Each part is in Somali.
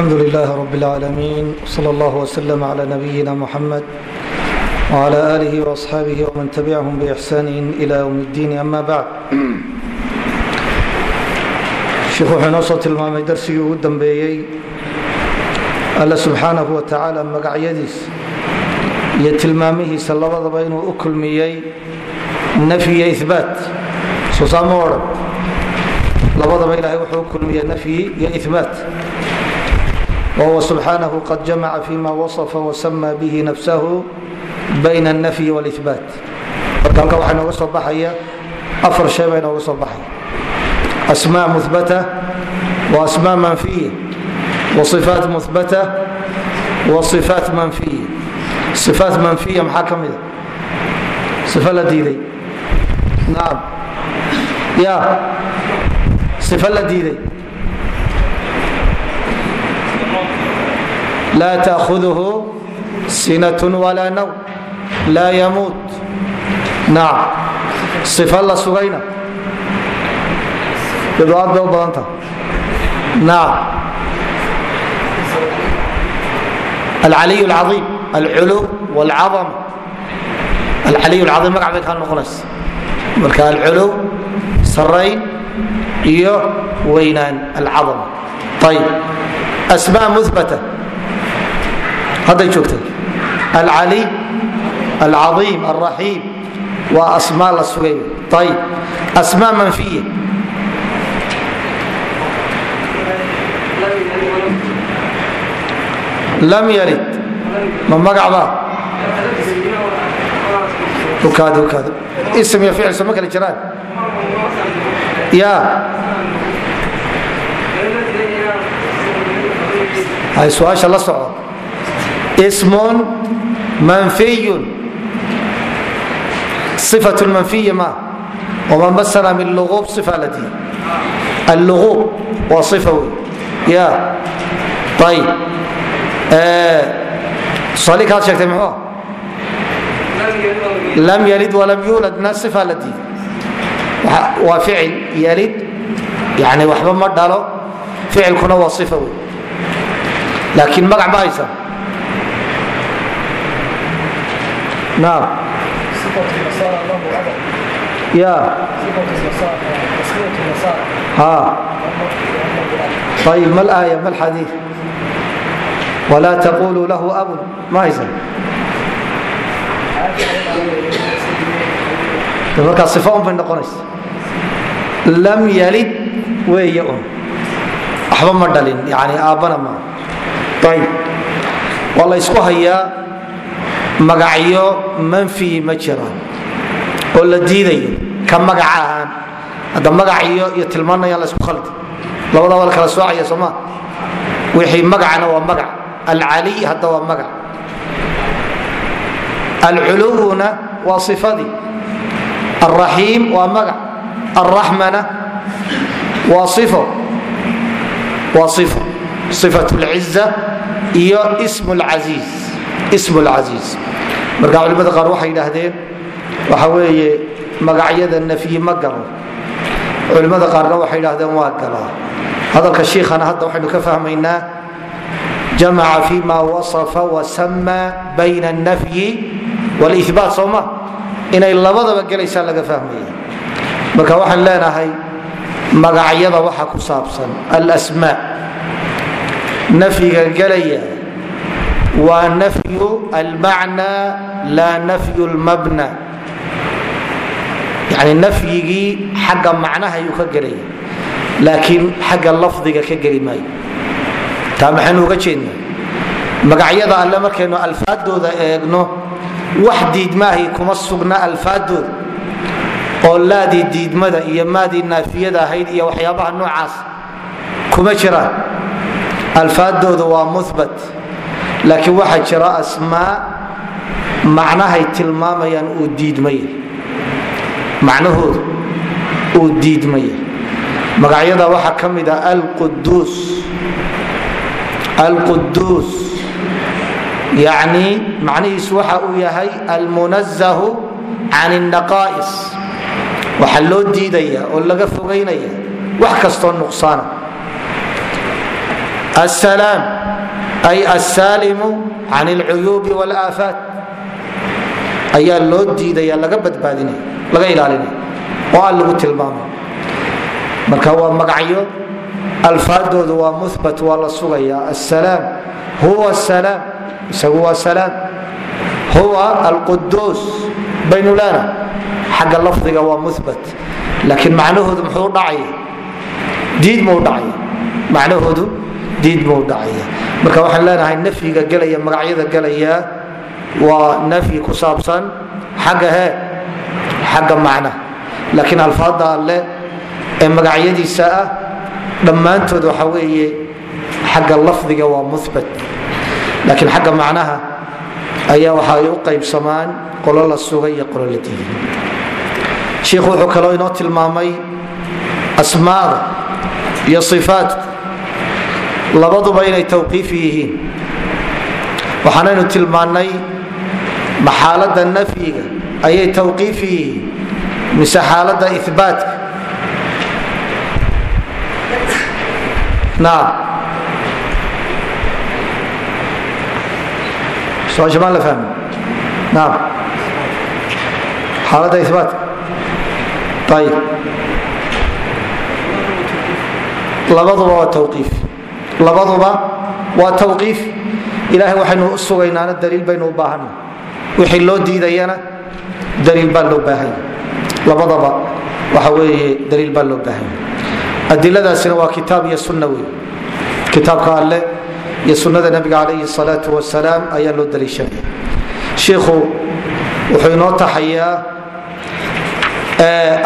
alxamdu lilah rb اlcaalamiin wsal allah wslm cla nabiyina muxamed wcla alih وaصxaabih wman tabicahum bixsan ila ywm اddiin ama bacd sheikhu wuxuu inoo soo tilmaamay darsigii ugu dambeeyey alla subxaanahu wa tacaala magacyadiis iyo tilmaamihiisa labadaba inuu u kulmiyey nafyi iyo ibaat soo saama odhan labadaba ilahay wuxuu u kulmiyey nafyi iyo ibaat whuwa subxaanahu qad jamaca fima wasafa wasama bihi nafsahu bayna alnafyi walibaat marka halka waxaa inooga soo baxaya afar shay baa inooga soo baxaya. Asmaa muhbata wa asmaa manfiya wa ifaat muhbata wa ifaat manfiya. Ifaat manfiya maxaa ka mida i la diiday. Naam. Ya ifa la diiday. laa taudhu sinat walaa nawm laa yamuut naam ifa la sugayna idaad bay u badanta naam alaliy اlcaiim alculu wاlcaama alaliy lcaiim magac bay kaa noqonaysa marka alculu sarayn iyo weynaan alcaama ayib asma mubata hadday joogtay. Alcaliy alcaiim alraxiim waa asmaa la sugay. Ayb asma manfiya lam yalid ma magacba ism iyo ficil soma kale jiraan. Ya. Hay su'aasha la soco sm manfiy ifa manfiy ma man basna min luub ifa la diid alluub waa if wey ya ayb tusaali kaad sheegtay muxuu lam yalid walam yuuladna ifa la diid waa ficil yalid yani waxba ma dhalo ficilkuna waa ifa wey laakiin magac ma haysa naam ya ayb ma laaya ma lxadii wla taquluu lahu abun ma haysan markaa if un bay noqonaysa lam yalid weeye un waxba ma dhalin yani aabbana ma ayb waa la ysku hayaa magacyo manfi ma jiraan oo la diidayo ka magaca ahaan hadda magaciyo iyo tilmaanayaan la khaldi labada waa la kala soocaya sooma wixii magacana waa magac. Alcaliy hadda waa magac. Alculuwuna waa ifadii alraxiim waa magac. Alraxmana waa ifo waa ifo ifat lciza iyo sm lcaiiz marka culimada qaar waxay idhaahdeen waxa weeye magacyada nafyi ma galo. Culimmada qaarna waxay dhaahdeen waa galo hadalka shiikhana hadda waxaynu ka fahmaynaa jamaca fi ma wasafa wasama bayna alnafyi walibaat sooma inay labadaba gelaysaa laga fahmaya. Marka waxaan leenahay magacyada waxa ku saabsan alasmaa nafyiga gelaya waa nafyu almacna laa nafyu lmabna yani nafyigii xagga macnaha ayuu ka gelaya laakiin xagga lafdiga ka geli maayo. Taa maxaynu uga jeednaa? Magacyada alle markaynu alfaadooda eegno wax diidmaahi kuma sugna alfaadooda. Oo laadii diidmada iyo maadii naafiyada ahayd iyo waxyaabaha noocaas kuma jiraan alfaadooda waa muhbat laakiin waxaa jira asmaa macnahay tilmaamayaan uu diidmaya macnahooda uu diidmaya magacyada waxaa ka mid a alquduus alquduus yani macnihiisu waxa uu yahay almunazahu can الnaqaa'is waxaa loo diidaya oo laga fogaynaya wax kastoo nuqsaana. Asalaam ay assaalimu can alcuyuubi waalaafaat ayaa loo diidaya laga badbaadinaya laga ilaalinaya oo aan lagu tilmaamay marka waa magacyo alfaadoodu waa muhbat waa la sugaya asalaam huwa salaam isagu waa salaam huwa alquduus baynu leena xagga lafdiga waa muhbat laakiin macnahoodu muxuu dhacaya diid muu dhacaya macnahoodu diid muu dhacaya marka waxaan leenahay nafyiga gelaya magacyada gelaya waa nafyi ku saabsan xagga hee xagga macnaha laakiin alfaada alle ee magacyadiisa ah dhammaantood waxa weeye xagga lafdiga waa muhbat laakiin xagga macnaha ayaa waxa ay u qaybsamaan qolo la sugay iyo qolo la diiday shiikhu wuxuu kaloo inoo tilmaamay asmaada iyo ifaadku labaduba inay tawqiifi yihiin. Waxaanaynu tilmaannay ma xaaladda nafyiga ayay tawqiifi yihiin mise xaaladda ibaatka naam. Soamaan la fahmi naam. Xaaladda ibaatka ayib labaduba waa tawqiif labaduba waa tawqiif. Ilahay waxaynu u sugaynaana baynu u baahana wixii loo diidayana daliil baa loo baahanya labadaba waxa weeye daliil baa loo baahanya adiladaasina waa kitaab iyo sunna wey kitaabka alleh iyo sunnada nabiga calayhi salaatu wasalaam ayaa loo daliishanaya shiikhu wuxuu inoo taxayaa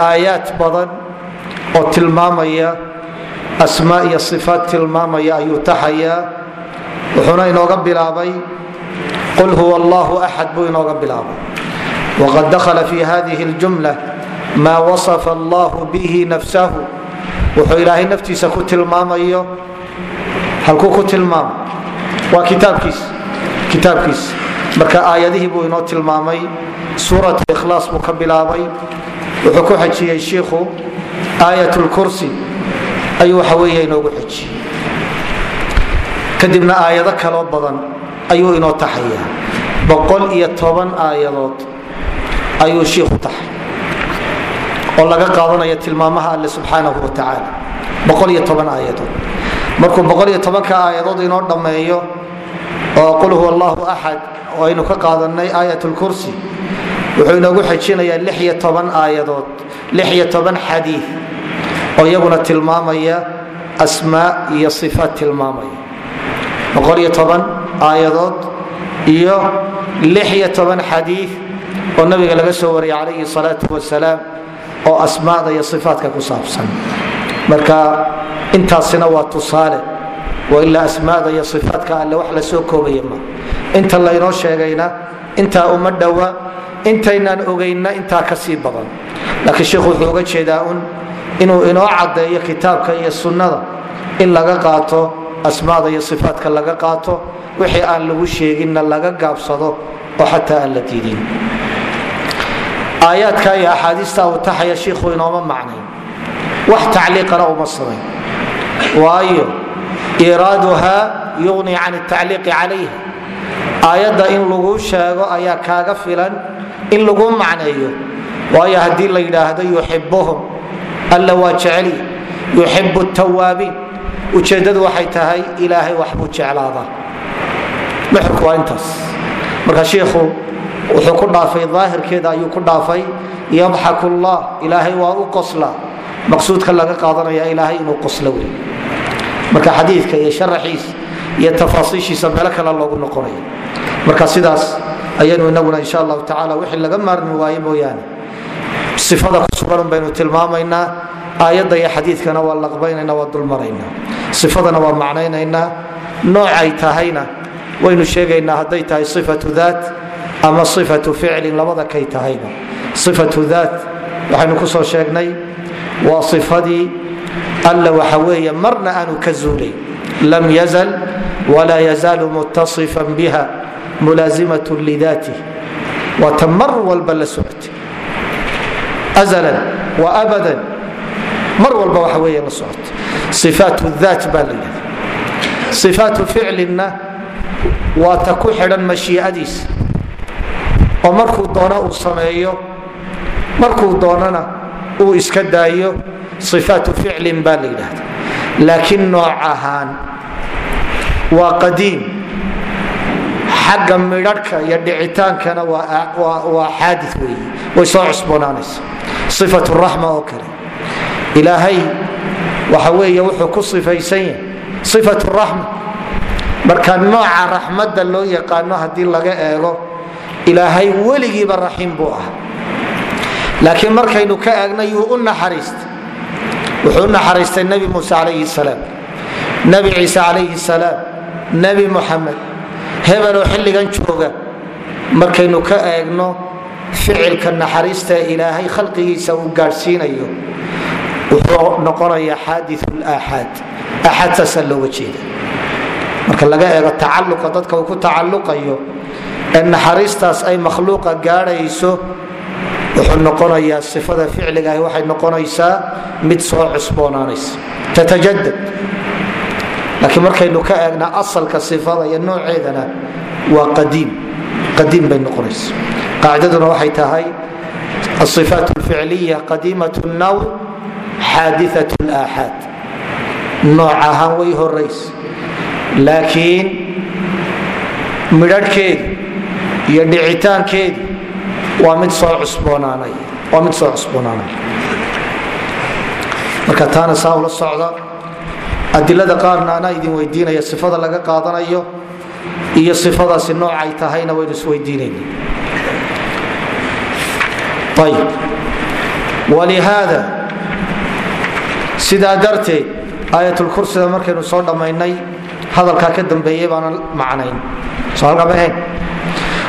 aayaad badan oo tilmaamaya asmaa iyo ifaat tilmaamaya ayuu taxayaa wuxuuna inooga bilaabay qul huwa allahu axad buu inooga bilaabay. Waqad dakhala fi hadihi اljumla maa wasafa allahu bihi nafsahu. Wuxuu ilaahay naftiisa ku tilmaamayo halkuu ku tilmaamo. Waa kitaabkiisa kitaabkiisa marka aayadihii buu inoo tilmaamay suurat ikhlaas buu ka bilaabay. Wuxuu ku xejiyey shiikhu aayat lkursi ayuu waxa weeye inoogu xejiyey kadibna aayado kaloo badan ayuu inoo taxayaa. Boqol iyo toban aayadood ayuu shiikhu taxay oo laga qaadanaya tilmaamaha alle subxaanahu wa tacaala. Boqol iyo toban aayadood. Markuu boqol iyo tobanka aayadood inoo dhammeeyo oo qul huwa allahu axad oo aynu ka qaadanay aayat lkursi wuxuu inoogu xejinayaa lix iyo toban aayadood lix iyo toban xadiid oo iyaguna tilmaamaya asmaa iyo ifaat tilmaamaya. aayadood iyo xadiid oo nabiga laga soo wariyay calayhi salaatu wasalaam oo asmaada iyo ifaatka ku saabsan. marka intaasina waa tusaale wailaa asmaada iyo ifaatka alle wax la soo koobaya ma. inta laynoo sheegayna intaa uma dhowa intaynaan ogaynna intaa ka sii badan laakiin sheikhu wuxuu uga jeedaa un inuu inoo caddeeyo kitaabka iyo sunnada in laga qaato asmaada iyo ifaatka laga qaato wixii aan lagu sheeginna laga gaabsado oo xataa aan la diidin. Aayaadka iyo axaadiista uu taxaya shiikhu inooma macnayn. Wax tacliiqana uma samayn waayo iraaduha yugni can tacliiqi calayha aayadda in lagu sheego ayaa kaaga filan in lagu macneeyo. Waayo haddii la yidhaahdo yuxibuhum alla waa jeceli yuxibu tawaabiin ujeeddadu waxay tahay ilaahay waxbuu jeclaadaa nuxurku waa intaas. Marka shiikhu wuxuu ku dhaafay daahirkeeda ayuu ku dhaafay yadxaku llah ilaahay waa u qosla. Maqsuudka laga qaadanaya ilaahay inuu qoslo wey marka xadiidka iyo sharaxiisa iyo tafaasiishiisa meelo kale loogu noqonaya. Marka sidaas ayaynu inaguna insha allahu tacala wixii laga maarmi waaye mooyaane sifada ku sugan baynu tilmaamaynaa aayadda iyo xadiidkana waa laqbaynayna waa dulmaraynaa. Sifadana waa macnaynaynaa. Noocay tahayna waynu sheegaynaa hadday tahay sifatu daat ama ifatu ficlin labada kay tahayba ifatu daat waxaynu ku soo sheegnay waa ifadii alla waxa weeye marna aanu ka zuulay lam yazal wla yazaalu mutasifan biha mulaazimat lidaatih waata mar walba la socotay wa abadan mar walba waxa weeye la socotay ifaat daat baa la yidhahda ifaatu ficlinna waa ta ku xidhan mashiicadiisa oo markuu doono uu sameeyo markuu doonana uu iska daayo ifaatu ficlin baa la yidhahda laakiin ahaan waa qadiim xagga midhadhka iyo dhicitaankana waa xaadi wey way soo cusboonaanaysa. Ifat raxma oo kale. Ilaahay waxa weeye wuxuu ku sifaysan yahay ifat raxma marka nooca raxmadda loo yaqaano haddii laga eego ilaahay weligiiba raxiim buu ah laakiin markaynu ka eegna yuu u naxariistay. Wuxuu u naxariistay nebi muuse calayhi salaam. Nebi ciise calayhi salaam. Nebi muxamed hebeloo xilligan jooga. Markaynu ka eegno ficilka naxariista ilaahay khalqigiisa uu gaadhsiinayo wuxuu noqonayaa xaadi laaxaad aaxaad saasaa looga jeeda marka laga eego tacaluqa dadka uu ku tacaluqayo ee naxariistaas ay makhluuqa gaadhayso wuxuu noqonayaa sifada ficligaah waxay noqonaysaa mid soo cusboonaanaysa. Tatajadad laakiin markaynu ka eegna asalka sifada iyo nooceedana waa qadiim. Qadiim bay noqonaysa. Qaacidaduna waxay tahay aifaat lficliya qadiimat naw xaadiat laaxaad nooc ahaan way horaysa laakiin midharhkeedu iyo dhicitaankeedu waa mid soo cusboonaanaya marka taana saa ula socda adilada qaarna anaa idin weydiinaya sifada laga qaadanayo iyo ifadaasi noocay tahayna waynu isweydiinayna ayb walihaada sidaa darteed aayatulkursida markaynu soo dhammaynay hadalkaa ka dambeeyey baanan macnayn. Soo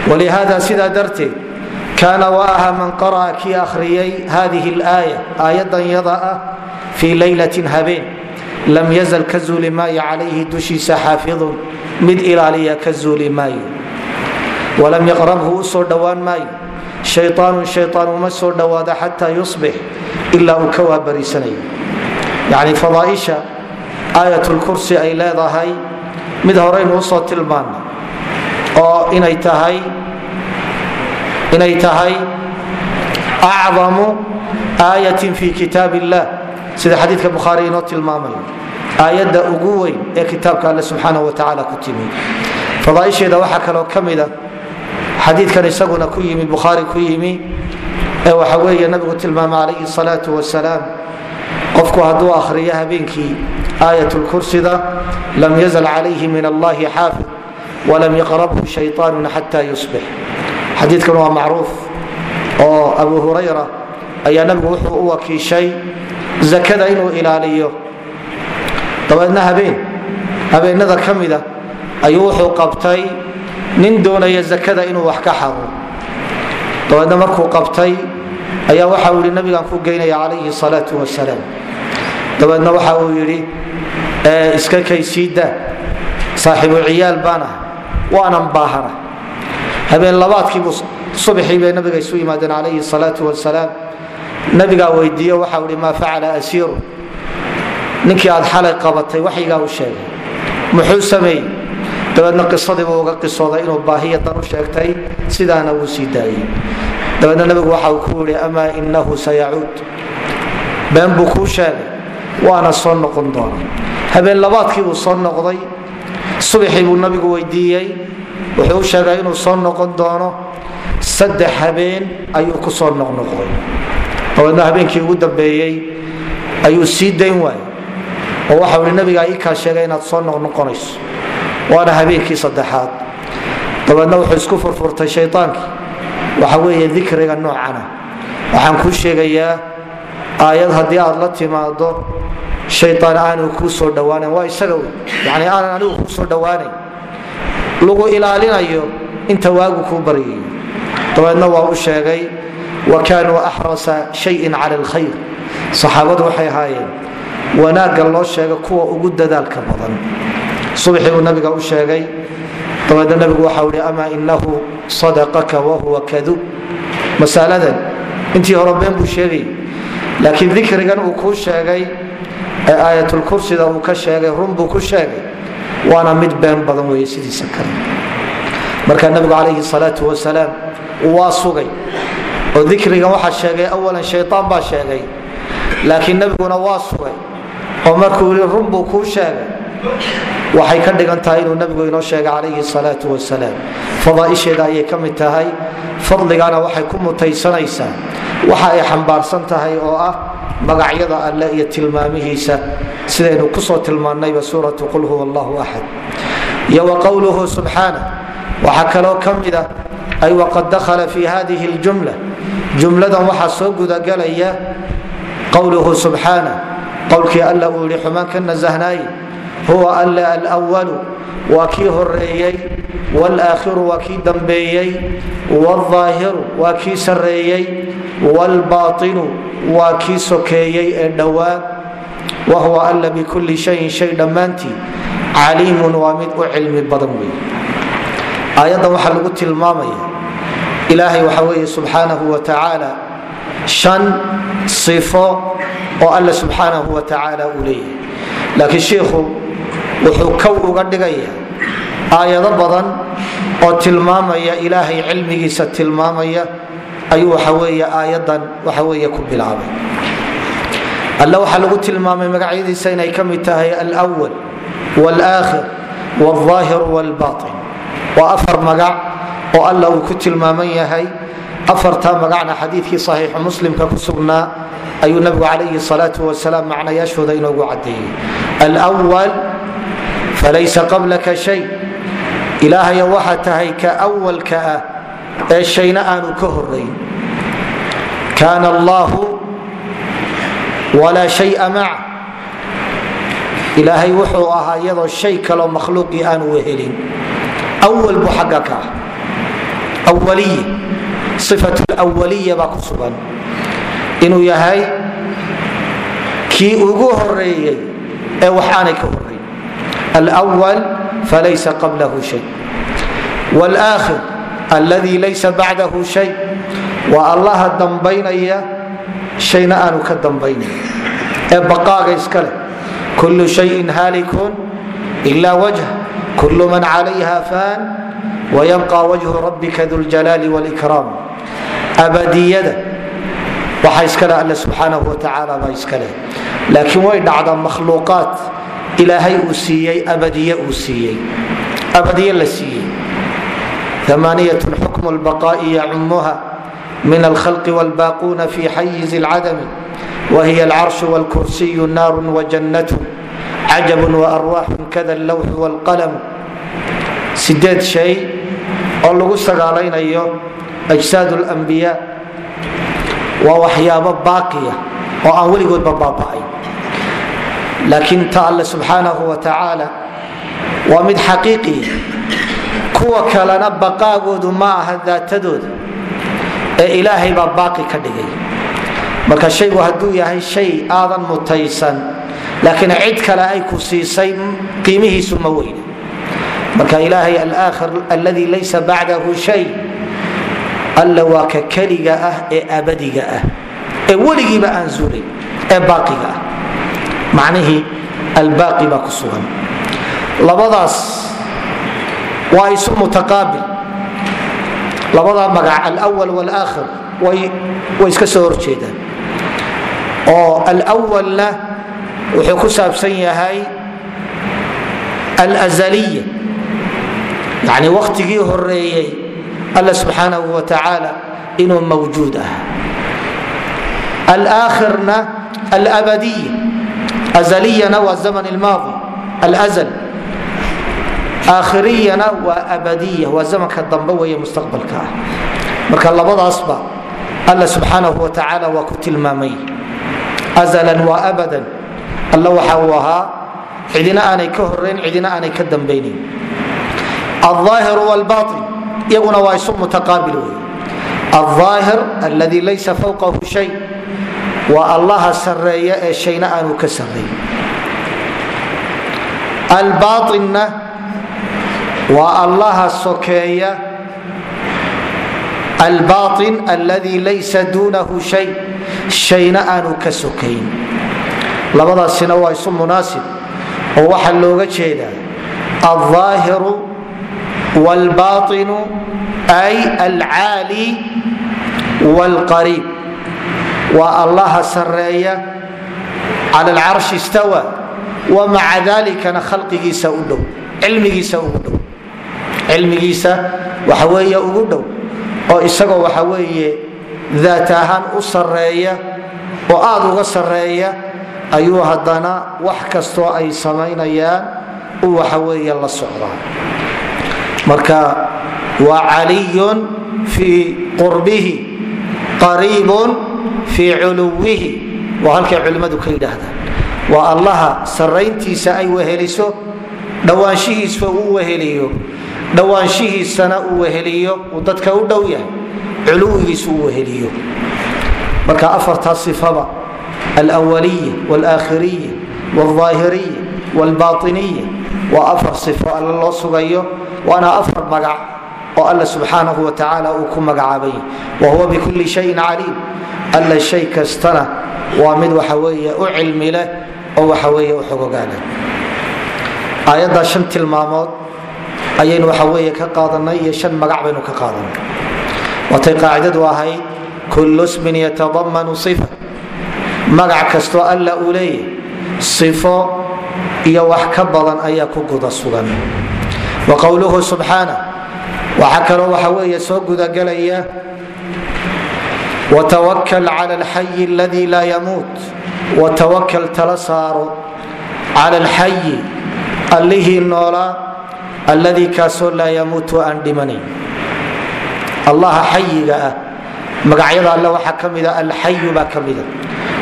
walihaada sidaa darteed kaana wa aha man qara'a kii akhriyay hadihi alaaya aayadan yada ah fii laylatin habeen lam yazal ka zuuli maayo calayhi dushiisa xaafidun mid ilaaliya ka zuuli maayo. Walam yaqrabhu u soo dhowaan maayo. Shayaanun shayaan uma soo dhowaado xataa yusbix ilaa uu ka waabariisanayo. Yacni fadaaisha aayatulkursi ay leedahay mid horeynu u soo tilmaana oo inay tahay acdamu aayatin fi kitaab illah sida xadiidka bukhaari inoo tilmaamayo aayadda ugu weyn ee kitaabka alle subxaana wa tacaala ku timi. Fadaaisheeda waxaa kaloo ka mida xadiidkan isaguna ku yimi bukhaari ku yimi ee waxa weeye nabigu tilmaamay calayhi salaatu wasalaam qofku hadduu akhriyo habeenkii aayatulkursida lam yazal calayhi min allahi xaafid walam yaqrabhu shayطaanu xata yusbix xadiidkan waa macruuf oo abu hurayra ayaa nabigu wuxuu u wakiishay zakada inuu ilaaliyo. Dabeedna habeen. Habeenada ka mida ayuu wuxuu qabtay nin doonaya zakada inuu wax ka xaro. Dabeedna markuu qabtay ayaa waxa uu yidhi nabigaan ku geynaya calayhi salaau wasalaam. Dabeedna waxa uu yidhi iska kaysiida saaxiibu ciyaal baan ah. Waanan baahana. Habeen labaadkiibuu subaxii bay nabiga isu yimaadeen calayhi salaau wasalaam nabigaa weydiiyo waxa ui maa facala asiiru ninkii aad xalay qabatay waxyigaa u sheegay. Muxuu sameeyey? Dabeedna qisadiibuu uga qisooday inuu baahiya dan u sheegtay sidaana wuu sii daayey. Dabeedna nabigu waxa uu ku yidhi amaa inahu sayacuud. Been buu kuu sheegay waana soo noqon doona habeen labaadkii buu soo noqday. Subaxii buu nabigu weydiiyey wuxuu u sheegay inuu soo noqon doono. Saddex habeen ayuu ku soo noqnoqday dabeedna habeenkii ugu dambeeyey ayuu sii dayn waayey oo waxau ihi nabigaa ii sheegay inaad soo noqnoqonayso waana habeenkii saddexaad. Dabeedna wuxuu isku furfurtay shayaankii waxa weeye dikriga noocana. Waxaan kuu sheegayaa aayad haddii aad la timaado shayaan aanu kuu soo dhawaanan. Waa isaga wey. Yani aanan anigu kuu soo dhawaanayn. Lagu ilaalinayo inta waagu kuu baryayo dabeedna waa u sheegay wa kaanuu axrasa shayin cala alkhayr saxaabadu waxay ahaayeen wanaagga loo sheega kuwa ugu dadaalka badan. Subaxii buu nabiga u sheegay dabeedna nabigu waxau hi amaa inahu sadaqaka wahuwa kadub masaladan intii hore been buu sheegay laakiin dikrigan uu kuu sheegay ee aayatulkursida uu ka sheegay run buu ku sheegay waana mid been badan weeye sidiisa kale. Marka nabigu calayhi salaatu wasalaam waa sugay oo dikrigan waxaa sheegay awalan shaytaan baa sheegay laakiin nebiguna waa sugay oo markuu yii run buu kuu sheegay. Waxay ka dhigan tahay inuu nabigu inoo sheegay calayhi salaau wasalaam. Fadaaisheeda ayay ka mid tahay. Fadligana waxay ku mutaysanaysaa waxa ay xambaarsan tahay oo ah magacyada alle iyo tilmaamihiisa. Sidaynu ku soo tilmaannayba suuratu qul huwa allahu axad iyo wa qowluhu subxaana. Waxaa kaloo ka mida ay waqad dakhala fi hadihi ljumla jumladan waxaa soo gudagelaya qowluhu subxaana qowlkii alla uu yihi xumaan ka nasahnaaye huwa alle alwalu waa kii horeeyey walaakhiru waa kii dambeeyey waalaahiru waa kii sarreeyey waalbaatinu waa kii sokeeyey ee dhowaa wahuwa alla bikulli shayin shay dhammaantii caliimun waa mid u cilmi badan wey aayaddan waxaa lagu tilmaamaya ilaahay waxa weeye subxaanahu wa tacaala shan sifo oo alla subxaanahu wa tacaala uu leeyahay laakiin shiikhu wuxuu kow uga dhigaya aayado badan oo tilmaamaya ilaahay cilmigiisa tilmaamaya ayuu waxaweeye aayadan waxaweeye ku bilaabay alle waxaa lagu tilmaamay magacyadiisa inay ka mid tahay alwal walakhir wاlظaahir wاlbaطin waa afar magac oo alla uu ku tilmaaman yahay afartaa magacna xadiidkii saxiixu muslimka ku sugnaa ayuu nabigu calayhi salaau wasalaam macnayaashooda inoogu cadeeyey alwal falaysa qablaka shay. Ilaahaya waxaa tahay ka awalka ah ee shayna aanu ka horayn kaana allahu walaa shaya maca. Ilaahay wuxuu ahaa iyadoo shay kaloo makhluuqii aanu wehelin. Awal buu xagga ka ah awaliy ifat lwaliya baa ku sugan inuu yahay kii ugu horeeyey ee wax ka horayn alwal falaysa qablahu shay wlaakhir alladii laysa bacdahu shay waa allaha dambaynaya shayna aanu ka dambaynayn ee baqaaga iska leh kullu shayin haalikun ila wajh kullu man calayha faan wayabqa wajhu rabbika duljalaali wlkraam abadiyada waxa iskale alle subxaanahu watacaala baa iskale laakiin way dhacdaa makhluuqaad ilaahay uu siiyey abadiye uu siiyey abadiye la siiyey amaaniyat xukmu lbaqaa'i yacumuha min alkhalqi wlbaaquuna fi xayiz alcadami wahiy alcarshu wlkursiyu naarun wajannatu cajabun waarwaaxun kada allawxu wlqalamu sideed shay oo lagu sagaalaynayo ajsaad اlanbiyaa waa waxyaabo baaqiya oo aan weligoodba baaba'ay. Laakiin ta alle subxaanahu wa tacaala waa mid xaqiiqiya kuwa kalena baqaagoodu ma aha daatadooda ee ilaahay baa baaqi ka dhigay. Marka shaygu hadduu yahay shay aadan mutaysan laakiin cid kale ay ku siisay qiimihiisu ma weyna marka ilaahay alaakhir alladii laysa bacdahu shay alla waa ka keliga ah ee abadiga ah ee weligiiba aan zuulay ee baaqiga ah. Macnihii albaaqi baa ku sugan. Labadaas waa isu mutaqaabil. Labadaa magac alwal walakhir way iska soo horjeedaan. Oo alwalna wuxuu ku saabsan yahay alazaliya yani wakhtigii horeeyey alla subxaanahu wa tacaala inuu mawjuud ah. Alaakhirna alabadiya azaliyana waa zaman lmaadi alazl aakhiriyana waa abadiya waa zamanka dambe weeye mustaqbalka ah. Marka labadaasba alla subxaanahu wa tacaala waa ku azalan waa abadan. Alla waxa cidina aanay ka horayn cidina aanay ka dambaynayn aaahir wlbain iyaguna waa isu mutaqaabil wey alظaahir aladi laysa fowqahu shay waa allaha sareeya ee shayna aanu ka sarrayn albaainna waa allaha sokeeya albaain alladii laysa duunahu shay shayna aanu ka sokayn labadaasina wاlbaطinu ay alcaali wاlqariib waa allaha sareeya cala alcarshi istawa wa maca dalikana khalqigiisa u dhow cilmigiisa ugu dhow cilmigiisa waxa weeye ugu dhow oo isagoo waxa weeye daat ahaan u sareeya oo aada uga sareeya ayuu haddana wax kastoo ay samaynayaan u waxa weeye la socdaa marka waa caliyun fii qurbihi qariibun fii culuwihi waa halkay culimmadu ka yidhaahdaan waa allaha sarayntiisa ay weheliso dhowaanshihiisa uu weheliyo dhowaanshihiisana uu weheliyo uu dadka u dhow yahay culuwigiisa uu weheliyo marka afartaas ifaba alwaliya walakhiriya wاlظaahiriya wاlbaطiniya waa afar sifo alle loo sugayo waana afar magac oo alla subxaanahu wa tacaala uu ku magacaabay. Wa huwa bikuli shayin caliim. Alla shay kastana waa mid waxa weeye u cilmi leh oo waxa weeye u xogogaale aayaddaa shan tilmaamood ayaynu waxa weeye ka qaadanay iyo shan magac baynu ka qaadanay waatay qaacidadu ahayd kullu smin yatadamanu ifa magac kastoo alla uu leeyahy sifo iyo wax ka badan ayaa ku guda sugan. Wa qowluhu subxaana waxaa kaloo waxa weeye soo gudagelaya watawakal cala alxayi aladii laa yamuut watawakal tala saaro cala alxayi allihii noolaa alladii kaasoo laa yamuutu aan dhimanayn allaha xayiga ah magacyada alle waxaa ka mida alxayu baa ka mida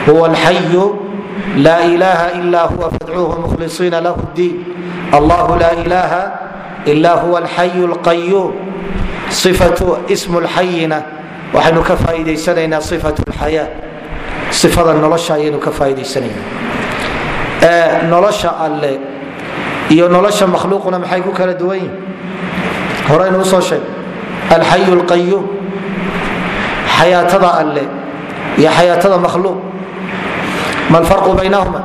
huwa alxayu laa ilaha ila huwa fadcuuhu mukhlisiina lahu ddiin allahu laa ilaha ila huwa alxayu lqayuum ifatu ismu lxayina waxaynu ka faaidaysanaynaa ifat lxayaa ifada nolosha ayaynu ka faaidaysanaynaa nolosha alle iyo nolosha makhluuquna maxay ku kala duwan yihiin horeynu u soo sheeg alxayu lqayuum xayaatada alle iyo xayaatada makhluuq ma alfarqu baynahuma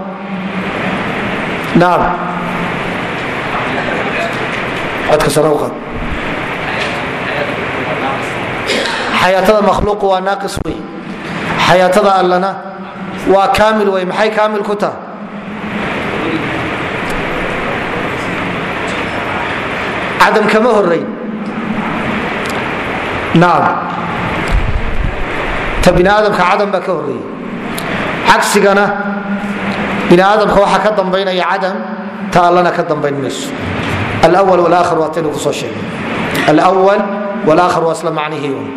naam codka sare u qaad xayaatada makhluuqu waa naaqis wey xayaatada allana waa kaamil wey maxay kaamil ku tahay cadam kama horeyn nacam ta bini aadamka cadam baa ka horeeyey cagsigana bini aadamka waxaa ka dambaynaya cadam ta allana ka dambayn mayso. Alwal walakhir waataynu ku soo sheegay. Alwal walakhir waa isla macnihii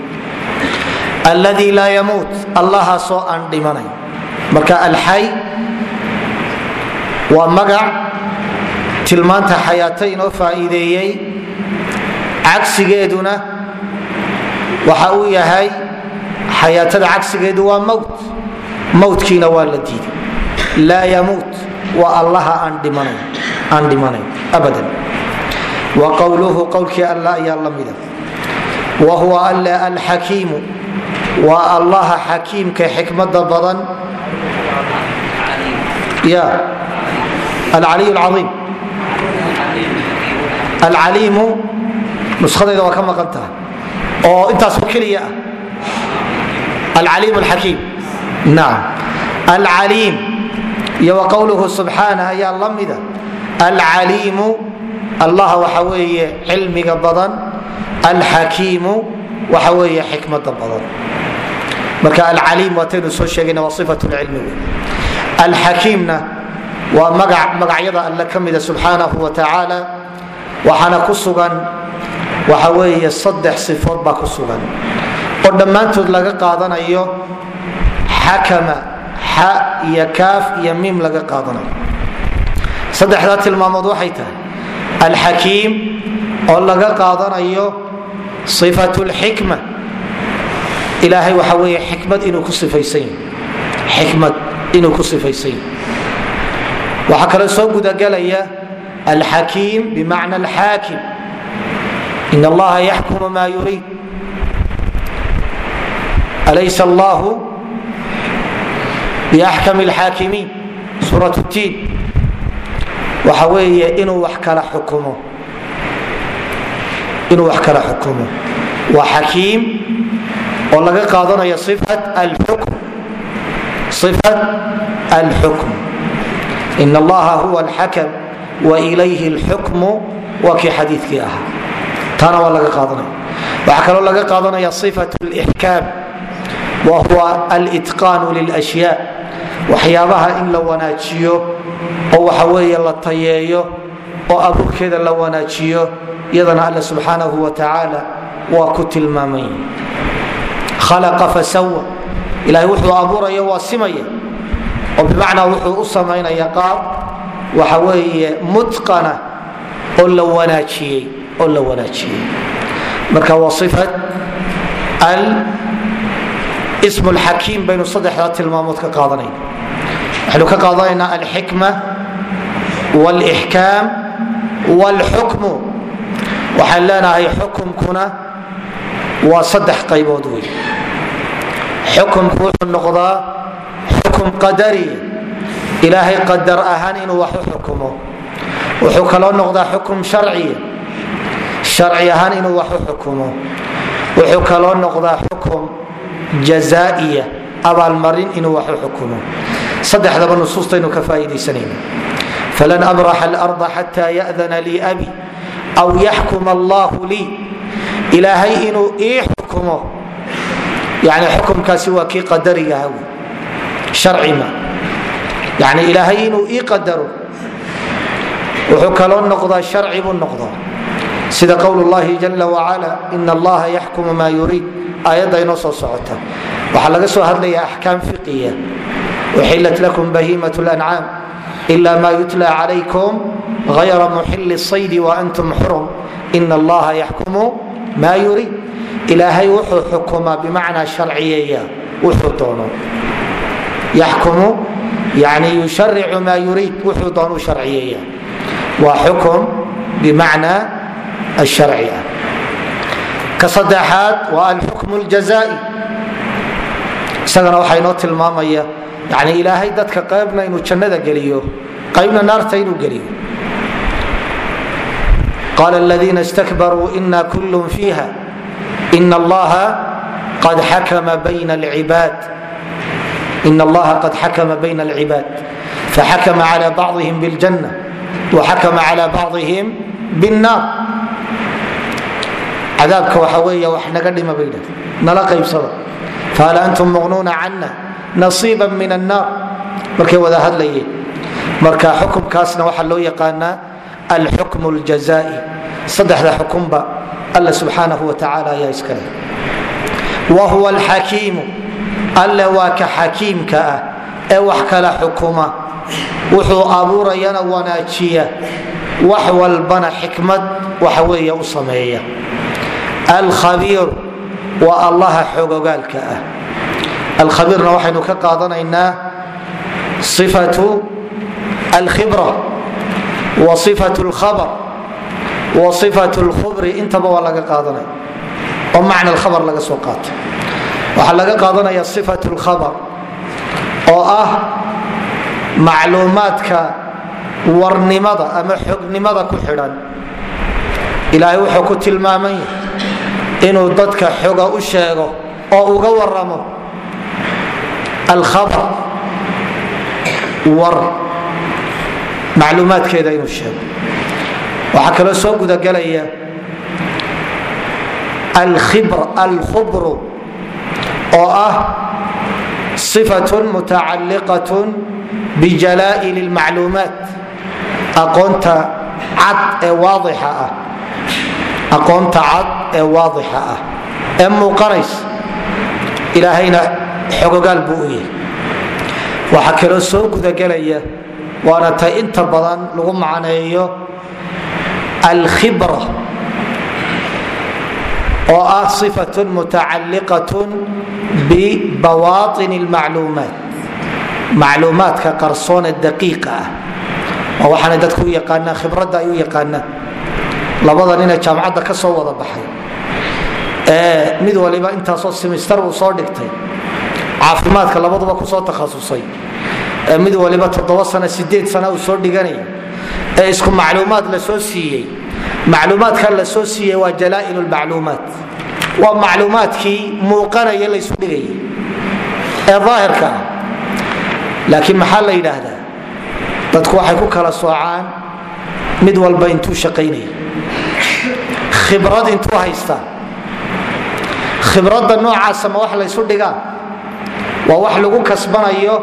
alladii laa yamuut allahaasoo aan dhimanay marka alxay waa magac tilmaanta xayaato inoo faa'iideeyey. Cagsigeeduna waxa uu yahay xayaatada cagsigeedu waa mowt mowtkiina waa la diiday. Laa yamuut waa allaha aan dhimanayn abadan. Wa qowluhu qowlkii alla ayaa la mida wa huwa alle alxakiimu waa allaha xakiimka xikmada badan. Alcaliy lcaiim alcaliimu nuskadayda waa ka maqan tahay. Oo intaasoo keliya ah. Alcaliim alxakiim alcaliim iyo wa qowluhu subxaanah ayaa la mida alcaliimu allaha waxa weeye cilmiga badan. Alxakiimu waxa weeye xikmada badan. Marka alcaliim waataynu soo sheegayna waa ifat lcilmi wey alxakiimna waa magac magacyada alle ka mida subxaanahu wa tacaala xakama xa iyo kaaf laga qaadanayo. Saddexdaa tilmaamood waxay tahay alxakiim oo laga qaadanayo ifat lxikma ilaahay waxa weeye xikmad inuu ku sifaysan yahy inuu ku sifaysan yahy waxaa kaloo soo gudagelaya alxakiim bimacna alxaakim in allaha yaxkumu ma yuriid alaysa allahu biaxkam alxaakimiin suurat tiin waxa weeye inuu wax kala xukumo waa xakiim oo laga qaadanayo ifat alxukm in allaha huwa alxakam wa ilayhi alxukmu waa kii xadiikii ahaa taana waa laga qaadanaya waxaa kaloo laga qaadanaya ifat lixkaam wa huwa alitqaanu lilashyaa waxyaabaha in la wanaajiyo oo waxa weeye la tayeeyo oo abuurkeeda la wanaajiyo iyadana alla subxaanahu wa tacaala waa ku tilmaamay. Khalaqa fasawa ilahay wuxuu abuuraya waa simaya oo bimacnaa wuxuu u samaynaya qaab waxa weeye mutqana oo la wanaajiyey oo la wanaajiyey. Marka waa ifat al ism lxakiim baynu saddexdaa tilmaamood ka qaadanayna waxaynu ka qaadanaynaa alxikma wlixkaam wlxukmu waxaan leenahay xukumkuna waa saddex qaybood wey xukumku wuxuu noqdaa xukum qadari. Ilaahay qadar ahaan inuu wax u xukumo. Wuxuu kaloo noqdaa xukum sharciya sharci ahaan inuu wax u xukumo. Wuxuu kaloo noqdaa abaalmarin inuu wax u saddexdaba nusuustaynu ka faaiidaysanayna falan abraxa alarda xata yadana lii abi aw yaxkum allahu lii. Ilaahay inuu ii xukumo. Yani xukumkaasi waa kii qadarigaha wy sharcima. Yani ilaahay inuu ii qadaro wuxuu kaloo noqdaa sharci buu noqdaa. Sida qowl llahi jala wacala in allaha yaxkumu maa yuriid. Aayadda inoo soo socota. Waxaa laga soo hadlaya axkaam fiqiya uxilat lakum bahimat lancaam ila ma yutla calaykum hayra muxili saydi waantum xurum in allaha yaxkumu maa yuriid ilaahay wuxuu xukumaa bimacnaa sharciyeeya wuxuu doono yaxkumu yani yusharicu maa yuriid wuxuu doonu sharciyeeya waa xukum bimacnaa asharci ah ka saddexaad waa alxukm ljazai isagana waxaa inoo tilmaamaya yani ilaahay dadka qaybna inuu jannada geliyo qaybna naarta inuu geliyo qala ladiina stakbaruu ina kul fiiha in allaha qad xakma bayna alcibaad in allaha qad xakma bayna alcibaad faxakma cala bacضihim biاljanna waxakma cala bacضihim bاnnaar cadaabka waxa weey wax naga dhima bay dhah nala qaybsada fahal antum muqnuuna cana nasiiba min annaar. Markay wada hadlayeen. Marka xukumkaasna waxaa loo yaqaanaa alxukm ljazai saddexda xukumba alla subxaanahu wa tacaala ayaa iska leh. Wa huwa alxakiimu alle waa ka xakiimka ah ee wax kala xukuma. Wuxuu abuurayana wanaajiya. Wax walbana xikmad waxa weeye u sameeya. Alkhabiir waa allaha xogogaalka ah alkhabiirna waxaynu ka qaadanaynaa ifatu alkhibra wa ifat lkhabr wa ifat lkhubri intaba waa laga qaadanaya oo macna alkhabar laga soo qaatay waxaa laga qaadanaya ifat lkhabr oo ah macluumaadka warnimada ama xognimada ku xidhan ilaahay wuxuu ku tilmaamay inuu dadka xoga u sheego oo uga waramo alkhabar war macluumaadkeeda inuu sheego. waxaa kaloo soo gudagelaya alkhubru oo ah sifatun mutacalliqatun bijalaa'il اlmacluumaat aqoonta cad ee waadixa ah aqoonta cad ee waadixa ah. ee muuqanaysa ilaahayna xogogaal buu u yahay waxaa kaloo soo gudagelaya waana tay inta badan lagu macneeyo alkhibra oo ah sifatun mutacalliqatun bibawaatin lmacluumaat macluumaadka qarsoone daqiiqa ah oo waxaana dadku u yaqaanaan khibradda ay u yaqaanaan labada nina jaamacadda ka soo wada baxay. Ee mid waliba intaasoo simistr uu soo dhigtay caafimaadka labaduba ku soo takhasusay. Ee mid waliba toddoba sano sideed sana uu soo dhiganaya ee isku macluumaad la soo siiyey. Macluumaadka la soo siiyey waa jalaa'ilu lmacluumaat. Waa macluumaadkii muuqanaya laysu dhigayay ee daahirka ah. Laakiin maxaa la yidhaahdaa? Dadku waxay ku kala soocaan mid walba intuu shaqaynaya. Khibrad intuu haystaa khibradda noocaasa wax laysu dhigaa waa wax lagu kasbanayo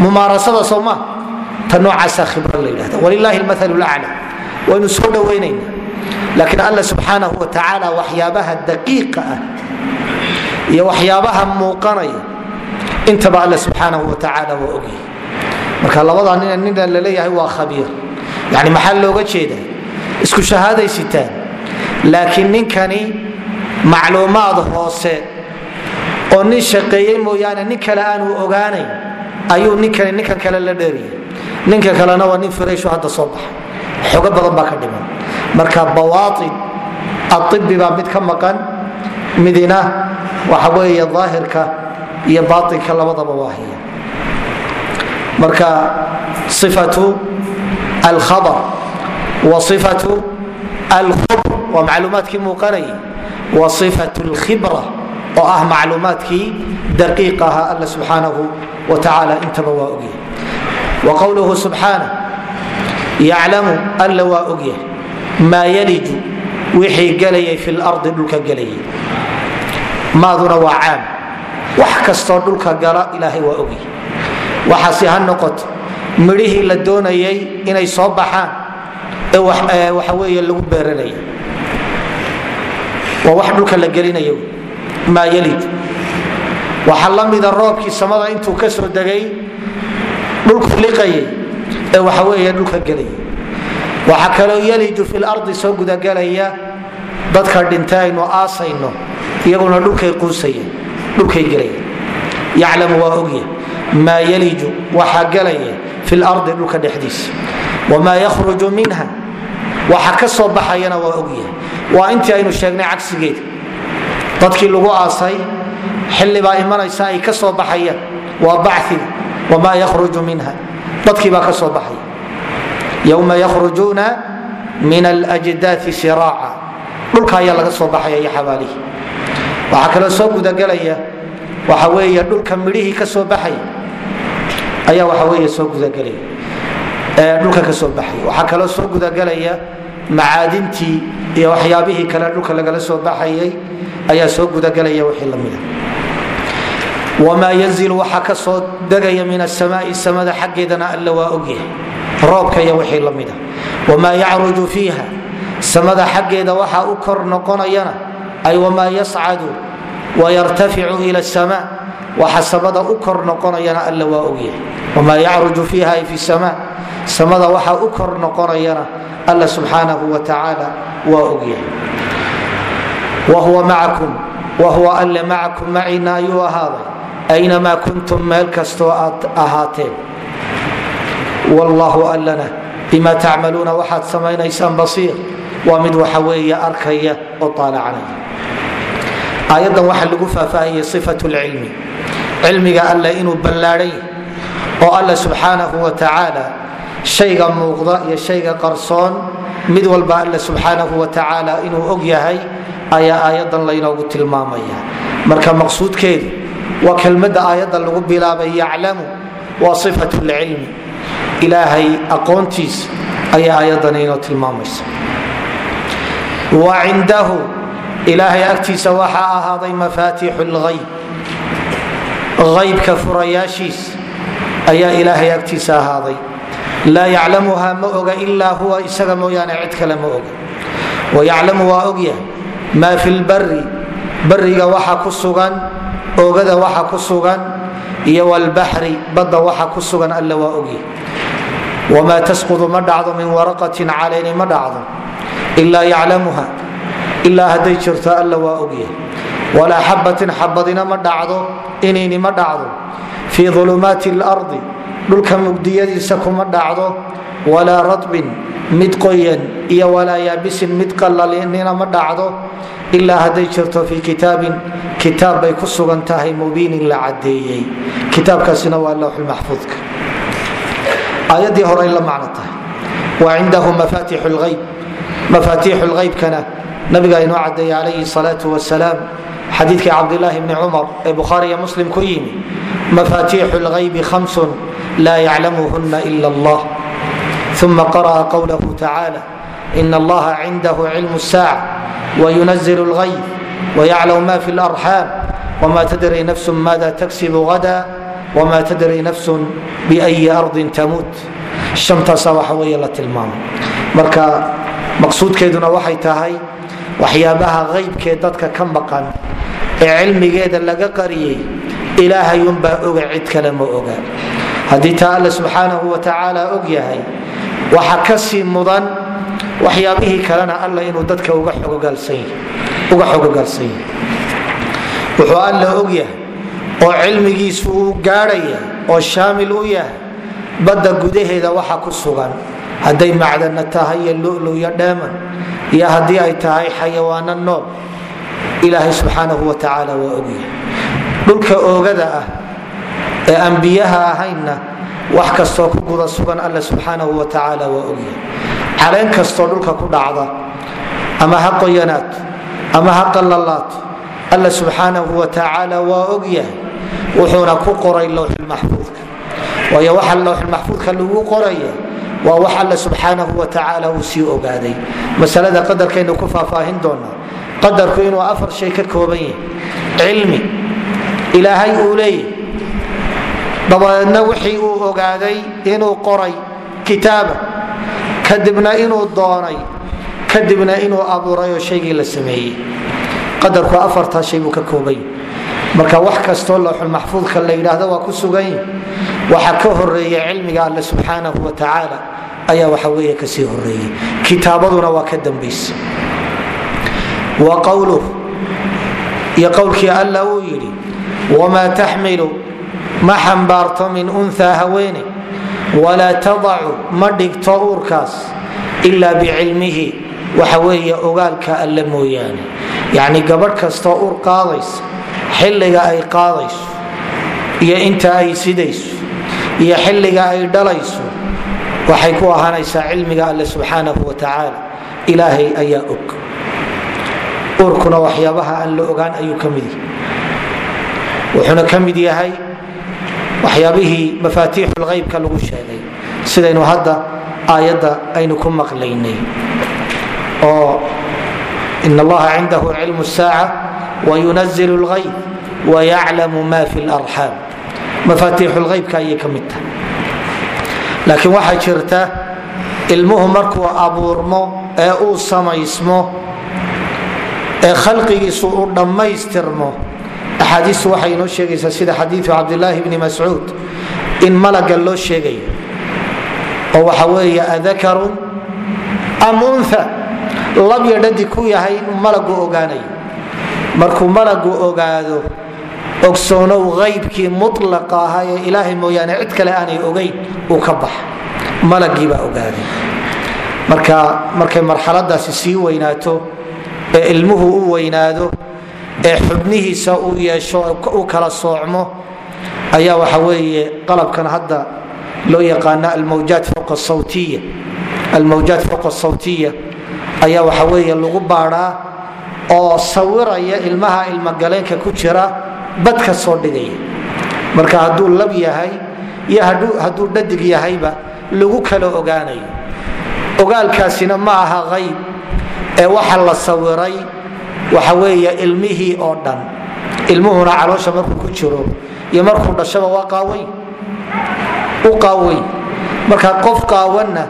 mumaarasada sooma ta noocaasaa khibrad la yidhahda. Walilaahi lmaal lacla waynu soo dhowaynayna laakiin alla subxaanahu wa tacaala waxyaabaha daqiiqa ah iyo waxyaabaha muuqanaya intaba alla subxaanahu wa tacaala waa ogyahay marka labadaa nin nina la leeyahay waa khabiir. Yani maxaa looga jeedaa? Isku shahaaday sitaan laakiin ninkani macluumaad hoose oo nin shaqeeyey mooyaane nin kale aanu ogaanayn ayuu ninkani ninkan kale la dheeriyay ninka kalena waa nin firayshu hadda soo baxa. Xogo badan baa ka dhiman. Marka bawaain aibi baa mid ka maqan. Midina waxa weeye daahirka iyo baainka labadaba waa haya marka ifatu alkhabar wa ifatu alkhubr waa macluumaadkii muuqanayay. Wa ifatu lkhibra oo ah macluumaadkii daqiiq ahaa alla subxaanahu wa tacaala intaba waa ogyahay wa qowluhu subxaana yaclamu alla waa ogyahay maa yaliju wixii gelayay fi lardi dhulka gelayay. Maaduna waa caam wax kastoo dhulka gala ilaahay waa ogyahay waxaasi ha noqoto midhihii la doonayay inay soo baxaan ee waxa weeye lagu beeranaya waa wax dhulka la gelinayo maa yaliju waxaa la mida roobkii samada intuu ka soo degay dhulku liqayay ee waxa weeye dhulka gelaya waxaa kaloo yaliju fi lardi soo gudagelaya dadka dhinta aasayno iyaguna dhulkay quusayeen dhulkay gelayeen. Yaclamu waa ogya maa yaliju waxaa gelaya fi lardi dhulka dhexdiisa wamaa yakhruju minha waxa ka soo baxayana waa ogyahay waa intii aynu sheegnay cagsigeeda dadkii lagu aasay xillibaa imanaysa ay ka soo baxayaan. Waa baciga wamaa yakhruju minha. Dadkiibaa ka soo baxaya. Yowma yakhrujuuna min alajdaai siraaca dhulka ayaa laga soo baxaya iyo waxaa kaloo soo gudagelaya waxa weeye dhulka midhihii ka soo baxaya. Ayaa waxa weeye soo gudagelaya dhulka ka soo baxaya. Waxaa kaloo soo gudagelaya macaadintii iyo waxyaabihii kale dhulka lagala soo baxayay ayaa soo gudagelaya wixii lamida wamaa yanzilu waxaa ka soo degaya min asamaai samada xaggeedana alla waa ogyahay roobka iyo wixii lamida wamaa yacruju fiiha samada xaggeeda waxaa u kor noqonayana ay wamaa yascadu wayartaficu ila sama waxa samada u kor noqonayana alla waa ogyahay wamaa yacruju fiiha ay fi sama samada waxa u kor noqonayana alla subxaanahu wa tacaala waa ogyahay wahuwa macakum wahuwa alle macakum maciina ayuu ahaaday. Aynamaa kuntum meel kastoo aad ahaateen? Wallaahu allana bima tacmaluuna waxaad samaynaysaan basiir. Waa mid aayaddan waxaa lagu faahfaahiyey sifat lcilmi cilmiga alle inuu ballaadhay oo alle subxaanahu wa tacaala shayga muuqda iyo shayga qarsoon mid walba alle subxaanahu wa tacaala inuu og yahay ayaa aayaddan laynoogu tilmaamaya. Marka maqsuudkeedu waa kelmadda aayadda lagu bilaabay yaclamu waa sifat lcilmi ilaahay aqoontiisa ayaa aayaddan inoo tilmaamaysa ilaahay agtiisa waxaa ahaaday mafaatixu lgayb aybka furayaashiis ayaa ilaahay agtiisa ahaaday. Laa yaclamuha ma oga ilaa huwa isaga mooyaane cid kale ma oga. Wayaclamu waa ogyahay maa fi lbari bariga waxa ku sugan ogada waxa ku sugan iyo wlbaxri badda waxa ku sugan alla waa ogyahay wamaa tasqudu ma dhacdo min waraqatin calayni ma dhacdo. Ilaa yaclamuha ilaa hadday jirto alla waa ogyahay walaa xabatin xabadina ma dhacdo inayni ma dhacdo fii ulumaati lardi dhulka mugdiyadiisa kuma dhacdo walaa radbin mid qoyan iyo walaa yaabisin mid qallalinina ma dhacdo ilaa hadday jirto fii kitaabin kitaab bay ku sugan tahay mubiinin la cadeeyey kitaabkaasina waa lowxulmaxfuudka aayaddii horey la macno tahay wa cindahu mafatix lhayb mafaatiixu lhaybkana nabiga inoo cadeeyey calayhi salaau wasalaam xadiidkii cabdilaahi bni cumar ee bukhaariya muslim ku yimi mafaatiixu lhaybi hamsun laa yaclamuhuna ila allah. Uma qara'a qowlahu tacala in allaha cindahu cilmu saaca wayunazil lhayb wayaclamu ma fi larxaam wma tadri nafsu mada tagsibu hada wma tadri nafsu biyi ardin tamuut shantaasa waxa wey la tilmaamay marka maqsuudkeeduna waxay tahay waxyaabaha qaybkee dadka ka maqan ee cilmigeeda laga qariyey ilaahay unbaa oga cid kale ma oga. Haddii taa alle subxaanahu wa tacaala og yahay waxa ka sii mudan waxyaabihii kalena alla inuu dadka uga xogogaalsan yahay wuxuu alla og yahay oo cilmigiisu uu gaadhaya oo shaamil u yahay badda gudaheeda waxa ku sugan. Hadday macdana tahay iyo lulu iyo dheeman iyo haddii ay tahay xayawaano nool ilaahay subxaanahu wa tacaala waa ogyahay dhulka oogada ah ee aan ahaynna wax kastoo ku guda sugan alla subxaanahu wa tacaala waa ogyahay caleen kastoo dhulka ku dhacda ama ha qoyanaato ama ha qallalaato alla subxaanahu wa tacaala waa ogyahay wuxuuna ku qoray lowxulmaxfuudka waayo waxa lowxulmaxfuudka lagu qoraya waa wax alla subxaanahu wa tacaala uu sii ogaaday. Masalada qadarkaynu ku faahfaahin doonaa. Qadarku inuu afar shay ka kooban yahay. Cilmi. Ilaahay uu leeyahy dabadeedna wixii uu ogaaday inuu qoray kitaaba. Kadibna inuu doonay. Kadibna inuu abuuray oo shaygii la sameeyey. Qadarku afartaa shay buu ka kooban yahy marka wax kastoo lowxulmaxfuudka la yidhaahdo waa ku sugan yahi waxa ka horreeya cilmiga alle subxaanahu wa tacaala ayaa waxa weeye ka sii horeeyey kitaabaduna waa ka dambaysa wa qowluh iyo qowlkii alla uu yidhi wamaa taxmilu ma xambaarto min unhaa haweene walaa tadacu ma dhigto uurkaas ilaa bicilmihi waxa weeye ogaalka alle mooyaane. Yacni gabadh kastoo uur qaadaysa xilliga ay qaadayso iyo inta ay sidayso iyo xilliga ay dhalayso waxay ku ahaanaysaa cilmiga alle subxaanahu wa tacaala. Ilaahay ayaa og. Uurkuna waxyaabaha aan la ogaan ayuu ka mid yahay. Wuxuuna ka mid yahay waxyaabihii mafaatiixulhaybka lagu sheegay. Sidaynu hadda aayadda aynu ku maqlaynay oo in allaha cindahu cilmu saaca wayunazil lhayb wayaclamu ma fi larxaam mafaatiixulhaybka ayay ka mid tahay. Laakiin waxaa jirta ilmuhu markuu abuurmo ee uu samaysmo ee khalqigiisu uu dhammaystirmo axaadiistu waxay inoo sheegaysaa sida xadiiu cabdilaahi bni mascuud in malaga loo sheegayo oo waxa weeye adakarun am unha labyo dhadi ku yahay inuu malagu ogaanayo. Markuu malagu ogaado ogsoonow haybkii mulaqa ahaa ee ilaahay mooyaane cid kale aanay ogayn uu ka baxa. Malagiibaa ogaaday marka markay marxaladaasi sii weynaato ee ilmuhu u weynaado ee xubnihiisa uu yeesho u kala soocmo ayaa waxa weeye qalabkan hadda loo yaqaana almawjaat fowqa sawtiya. Ayaa waxa weeye lagu baadhaa oo sawiraya ilmaha ilmagaleenka ku jira bad ka soo dhigaya. Marka hadduu lab yahay iyo hadduu dhadig yahayba lagu kala ogaanayo. Ogaalkaasina ma aha qayb ee waxa la sawiray waxa weeye ilmihii oo dhan. Ilmuhuna caloosha markuu ku jiro iyo markuu dhashaba waa qaaweyn. U qaaweyn. Marka qof qaawanna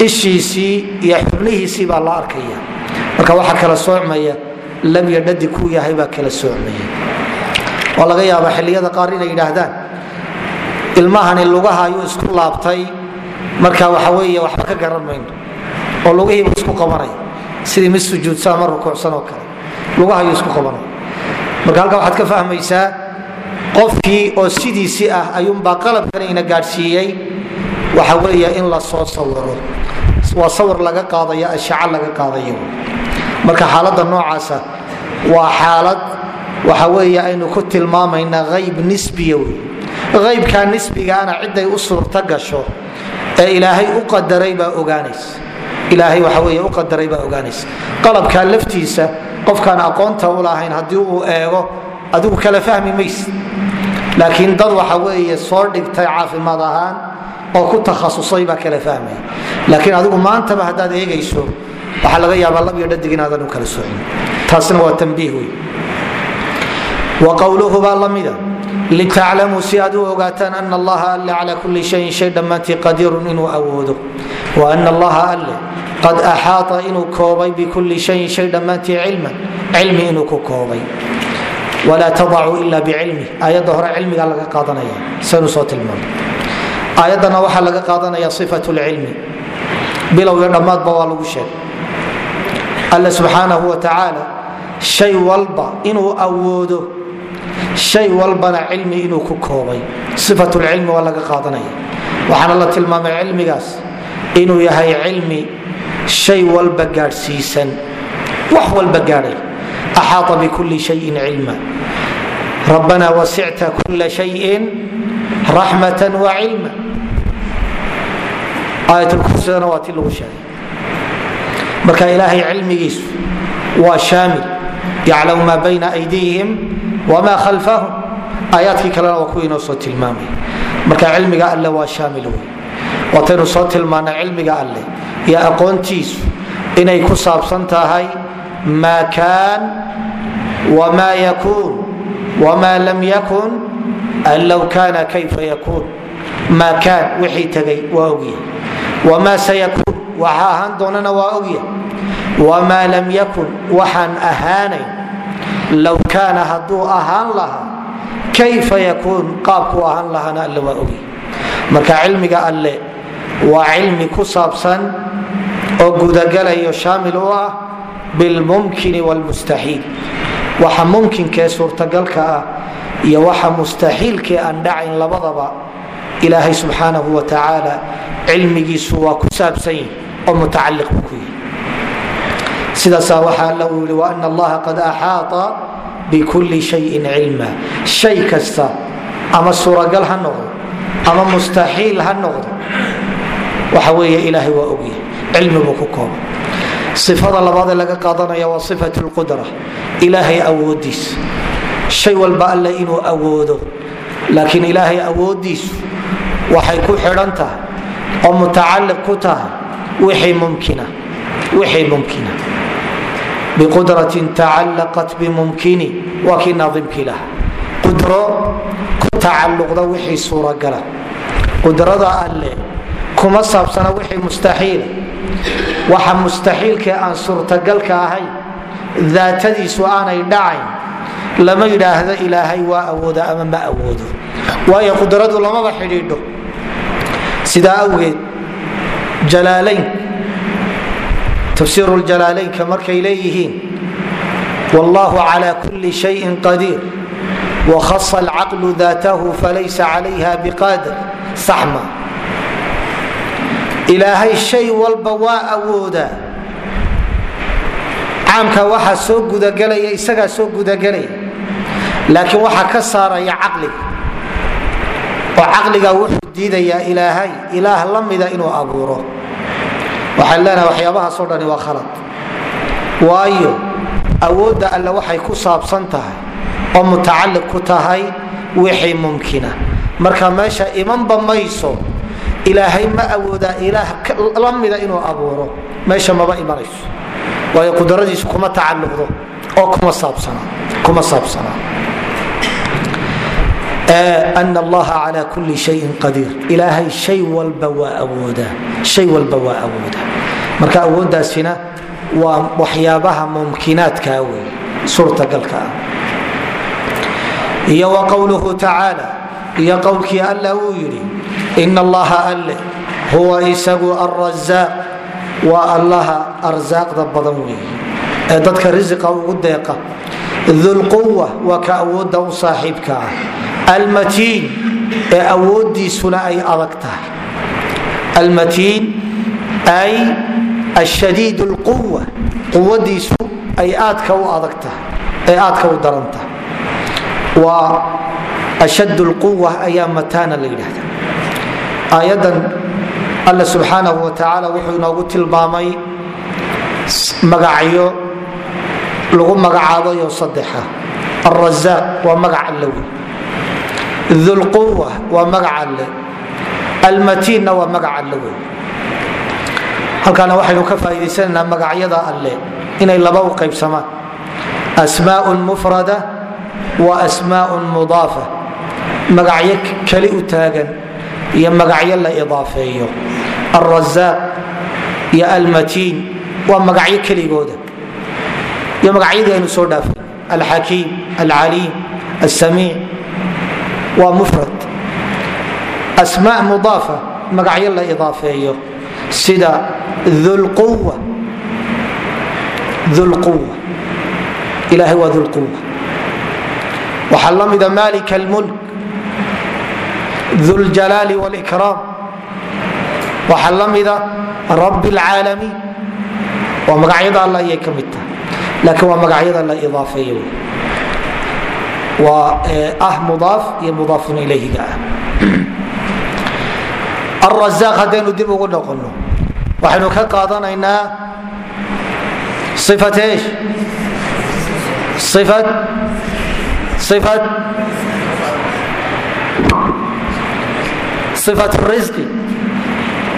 ishiisii iyo xubnihiisii baa la arkaya marka waxaa kala soocmaya labya dhadig ku yahay baa kala soocmaya oo laga yaaba xilliyada qaar inay yidhaahdaan ilmahani lugaha ayuu isku laabtay. Marka waxa weeye waxba ka garan mayno oo lugihiibu isku qabanaya sidii mid sujuudsa ama rukuucsan oo kale. Lugaha ayuu isku qabanaya marka halkaa waxaad ka fahmaysaa qofkii oo sidiisii ah ayuunbaa qalabkan ina gaadhsiiyey. Waxa weeye in la sawiro. Waa sawir laga qaadayo ashaca laga qaadayo. Marka xaaladda noocaasa waa xaalad waxa weeye aynu ku tilmaamaynaa hayb nisbiya wey haybkaa nisbigaana ciday u suurto gasho ee ilaahay u qadaray baa ogaanaysa. Wey qalabkaa laftiisa qofkaan aqoonta u lahayn haddii uu eego adigu kala fahmi mayse laakiin dad waxa weeye soo dhigtay caafimaad ahaan oo ku takhasusay baa kala fahmaya. Laakiin adigu maantaba haddaad eegayso waxaa laga yaabaa lab iyo dhadig inaadan u kala socin taasna waa tambiih wey wa qowluhu baa lamida litaclamuu si aad u ogaataan allaha alle cala kulli shayin shay dhammaantii qadiirun inuu awoodo wa ana allaha alle qad axaata inuu koobay bikulli shayin shay dhammaantii cilman cilmi inuu ku koobay walaa tadacuu ila bicilmi aayadda hore cilmigaa laga qaadanaya sanu soo tilmaamay aayaddana waxaa laga qaadanaya sifat lcilmi bilow iyo dhammaadba waa lagu sheegay alle subxaanahu wa tacaala shay walba inuu awoodo shay walbana cilmi inuu ku koobay. Sifatulcilmi waa laga qaadanaya. Waxaana la tilmaamay cilmigaas inuu yahay cilmi shay walba gaadhsiisan. Wax walba gaadhay. Axaata bikulli shayin cilma. Rabbana wasicta kulla shayin raxmata wacilma aayatkursidana waa ti lagu sheegay. Marka ilaahay cilmigiisu waa shaamil. Yaclamu maa bayna aydihim wma khalfahum aayaadkii kalena waa kuwa inoo soo tilmaamay marka cilmiga alle waa shaamil wey waataynu soo tilmaanay cilmiga alle iyo aqoontiisu inay ku saabsan tahay maa kaan wma yakuun wma lam yakun an low kana kayfa yakuun maa kaan wixii tegay waa ogyahay wma sayakuun waxa ahaan doonana waa ogyahay wma lam yakun waxaan ahaanayn low kaana hadduu ahaan lahaa kayfa yakuun qaabkuu ahaan lahaana alle waa ogy marka cilmiga alle waa cilmi ku saabsan oo gudagalayo shaamil u ah bilmumkini wlmustaxiil waxa mumkinkee suurtagalka ah iyo waxa mustaxiilkee aan dhacayn labadaba ilaahay subxaanahu wa tacaala cilmigiisu waa ku saabsan yihi oo mutacaliq buu ku yihi sidaasaa waxaa alla uu yihi waana allaha qad axaata bikulli shayin cilma. Shay kasta ama suuragal ha noqdo ama mustaxiil ha noqdo waxa weeye ilaahay waa ogyahay cilmi buu ku kooba ifada labaadee laga qaadanaya waa ifat lqudra ilaahay awoodiisa shay walba alle inuu awoodo laakiin ilaahay awoodiisu waxay ku xidhan tahay oo mutacaliq ku tahay wixii mumkina biqudratin tacallaqat bimumkini waa kii naadimkii laha qudro ku tacalluqda wixii suuragala qudrada alle kuma saabsana wixii mustaxiila waxa mustaxiilkee aan suurtagalka ahayn daatadiisu aanay dhacayn lama yidhaahdo ilaahay waa awooda ama ma awoodo waayo qudradu lamaba xidhiidho sidaa awgeed jalaalayn tafsiiru ljalaalaynka markay leeyihiin wallahu cala kulli shayin qadiir wakhasa alcaqlu daatahu falaysa calayha biqaadir saxma. Ilaahay shay walba waa awoodaa caamka waxaa soo gudagelaya isagaa soo gudagelaya laakiin waxaa ka saaraya caqliga oo caqliga wuxuu diidayaa ilaahay ilaah la mida inuu abuuro waxaan leenahay waxyaabahaasoo dhani waa khalad. Waayo awoodda alle waxay ku saabsan tahay oo mutacalliq ku tahay wixii mumkina marka meesha imanba mayso ilaahay ma awoodaa ilaah la mida inuu abuuro. Meesha maba imanayso. Waayo qudradiisu kuma tacalluqdo oo kuma saabsana ana allaha cala kulli shayin qadiir ilaahay shay walba waa awoodaa shay walba waa awoodaa marka awooddaasina waa waxyaabaha mumkinaadkaa wey suurtagalka ah iyo wa qowluhu tacaala iyo qowlkii alla uu yidhi in allaha alle huwa isagu alrazaaq waa allaha arsaaqda badan weeye ee dadka risiqa ugu deeqa dulquwa waa ka awoodda u saaxiibka ah almatiin ee awoodiisuna ay adag tahay. Almatiin ay ashadiid lquwa quwadiisu ay aadka u adag tahay ee aadka u daran tahay. Waa ashad lquwa ayaa mataana la yidhahda aayadan alla subxaanahu wa tacaala wuxuu inoogu tilmaamay magacyo lagu magacaabayo saddexa alrazaaq waa magac alle dulquwa waa magac alle. Almatiinna waa magac alle wey halkaana waxaynu ka faa'idaysanaynaa magacyada alle inay laba u qaybsamaan. Asmaaء mufrada wa asmaaء mudaafa. Magacyo keli u taagan iyo magacyo la idaafeeyo. Alrazaaq iyo almatiin waa magacyo keligooda. Iyo magacyadii aynu soo dhaafay. Alxakiim alcaliim alsamiic waa mufrad. Asmaa mudaafa magacyo la idaafeeyo. Sida ulquwa ulquwa ilahay waa dulquwa waxaa la mida malik almulk. Duljalaali wlkraam waxaa la mida rabi اlcaalamiin waa magacyada alla ayay ka mid tahay laakiin waa magacyada la idaafeeyo waa ah mudaaf iyo mudaafun ilayhiga ah. Alrazaaq haddaynu dib ugu noqono waxaynu ka qaadanaynaa ifat eesh? Ifat ifat ifat risqi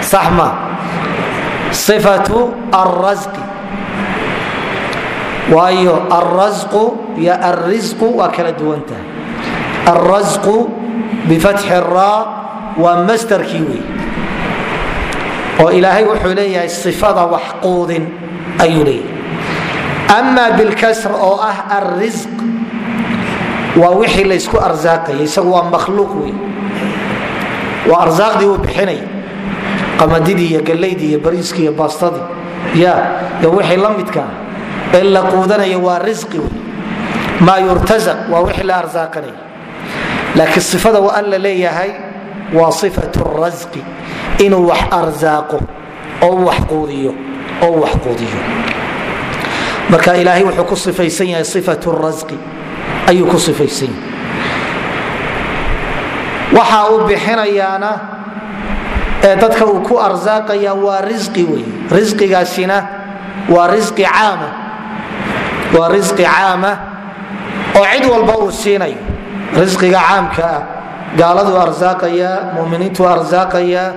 sax ma ifatu alrasqi waayo alrasqu iyo alrisqu waa kala duwan tahay alrasqu bifatxi raa waa mastarkii wey oo ilaahay wuxuu leeyahay ifada wax quudin ayuu leeyahay. ama bilkasr oo ah alrisq waa wixii laysku arsaaqaya isagu waa makhluuq wey waa arsaaqdii uu bixinaya qamadidii iyo gallaydii iyo bariiskii iyo baastadii. ya iyo wixii la midkaa. ee la quudanaya waa risqi wey maa yurtazaq waa wixii la arsaaqanaya laakiin sifada waa an la leeyahay waa ifat rasqi inuu wax arsaaqo oo wax quudiyo oo wax quudiyo. Marka ilaahay wuxuu ku sifaysan yahay ifat rasqi ayuu ku sifaysan yahay. Waxa uu bixinayaana ee dadka uu ku arsaaqaya waa risqi wey risqigaasina waa risqi caama oo cid walba uu siinayo. Risqiga caamka ah gaaladuu arsaaqayaa muminiintuu arsaaqayaa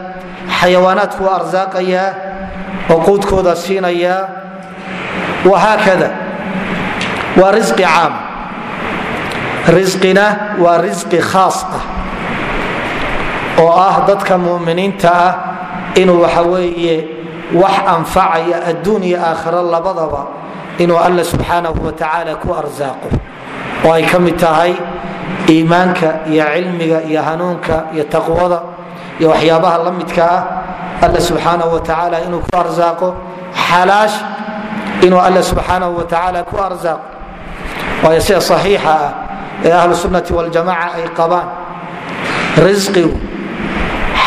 xayawaanaadkuu arsaaqayaa oo quudkooda siinayaa wahaakada waa risqi caam. Risqina waa risqi khaas ah oo ah dadka muminiinta ah inuu waxa weeye wax anfacaya adduun iyo aakhiro labadaba inuu alla subxaanahu wa tacaala ku arsaaqo oo ay ka mid tahay iimaanka iyo cilmiga iyo hanuunka iyo taqwada iyo waxyaabaha la midka ah. Alla subxaanahu wa tacaala inuu ku arsaaqo xalaash inuu alla subxaanahu wa tacaala ku arsaaqo. Waayo sida saxiixa ah ee ahlu sunnati waljamaca ay qabaan risqigu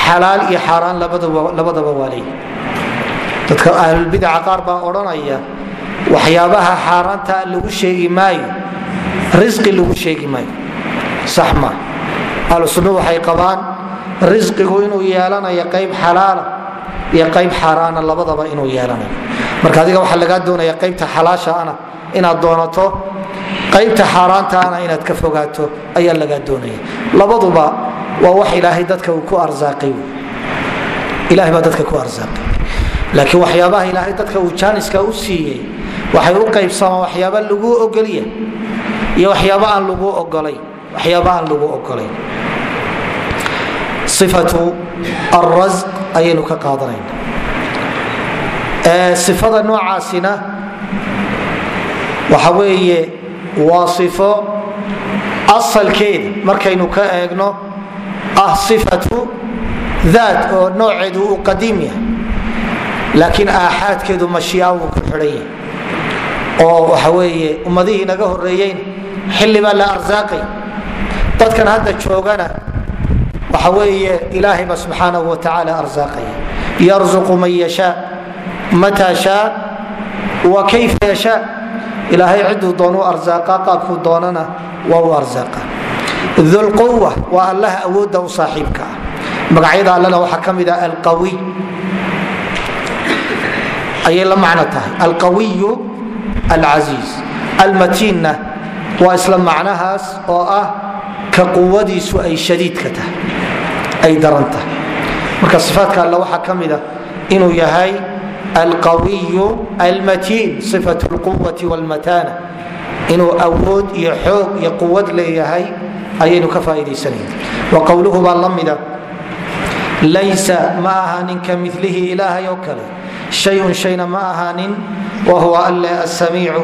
xalaal iyo xaaraan labadaba waa leey dadka ahlulbidaca qaar baa odhanaya waxyaabaha xaaraanta lagu sheegi maayo risqi lagu sheegi maayo. Sax ma. Ahlu sunnu waxay qabaan risqigu inuu yeelanayo qayb xalaala iyo qayb xaaraana labadaba inuu yeelanayo marka adiga waxaa lagaa doonaya qaybta xalaashaana inaad doonato qaybta xaaraantaana inaad ka fogaato ayaa lagaa doonaya. Labaduba waa wax ilaahay dadka uu ku arsaaqay. Ilahay baa dadka ku arsaaqay. Laakiin waxyaabaha ilaahay dadka uu jaaniska u siiyey waxay u qaybsamaan waxyaaba lagu ogolya iyo waxyaaba aan lagu ogolay waxyaaba aan lagu ogolay. Ifatu alrasq ayaynu ka qaadanayna ifada noocaasina waxa weeye waa sifo asalkeeda markaynu ka eegno ah sifatu daat oo nooceedu uu qadiim yahay laakiin aaxaadkeedu mashiica uu ku xidhan yahay oo waxa weeye ummadihii naga horeeyeyna xilli baa la arsaaqay. Dadkan hadda joogana waxa weeye ilaahay ba subxaanahu wa tacaala arsaaqaya yarzuqu man yashaa mataa shaa wa kayfa yashaa ilaahay ciduu doonuu arsaaqa qaabkuu doonana waa u arsaaqa dulquwa waa allaha awoodda u saaxiibka. Ah magacyada allena waxaa ka mid ah alqawiy ayay la macno tahay. Alqawiyu alcasiiz almatiinna waa isla macnahaas oo ah ka quwadiisu ay shadiidka tahay ay daran tahay. Marka sifaatka alle waxaa ka mida inuu yahay alqawiyu almatiin sifat lquwati wlmatana inuu awood iyo xoog iyo quwad leeyahay ayaynu ka faaiidaysanayna wa qowluhu baa la mida laysa ma ahaanin ka milihi ilaahay oo kale shayun shayna ma ahaanin wa huwa alle asamiicu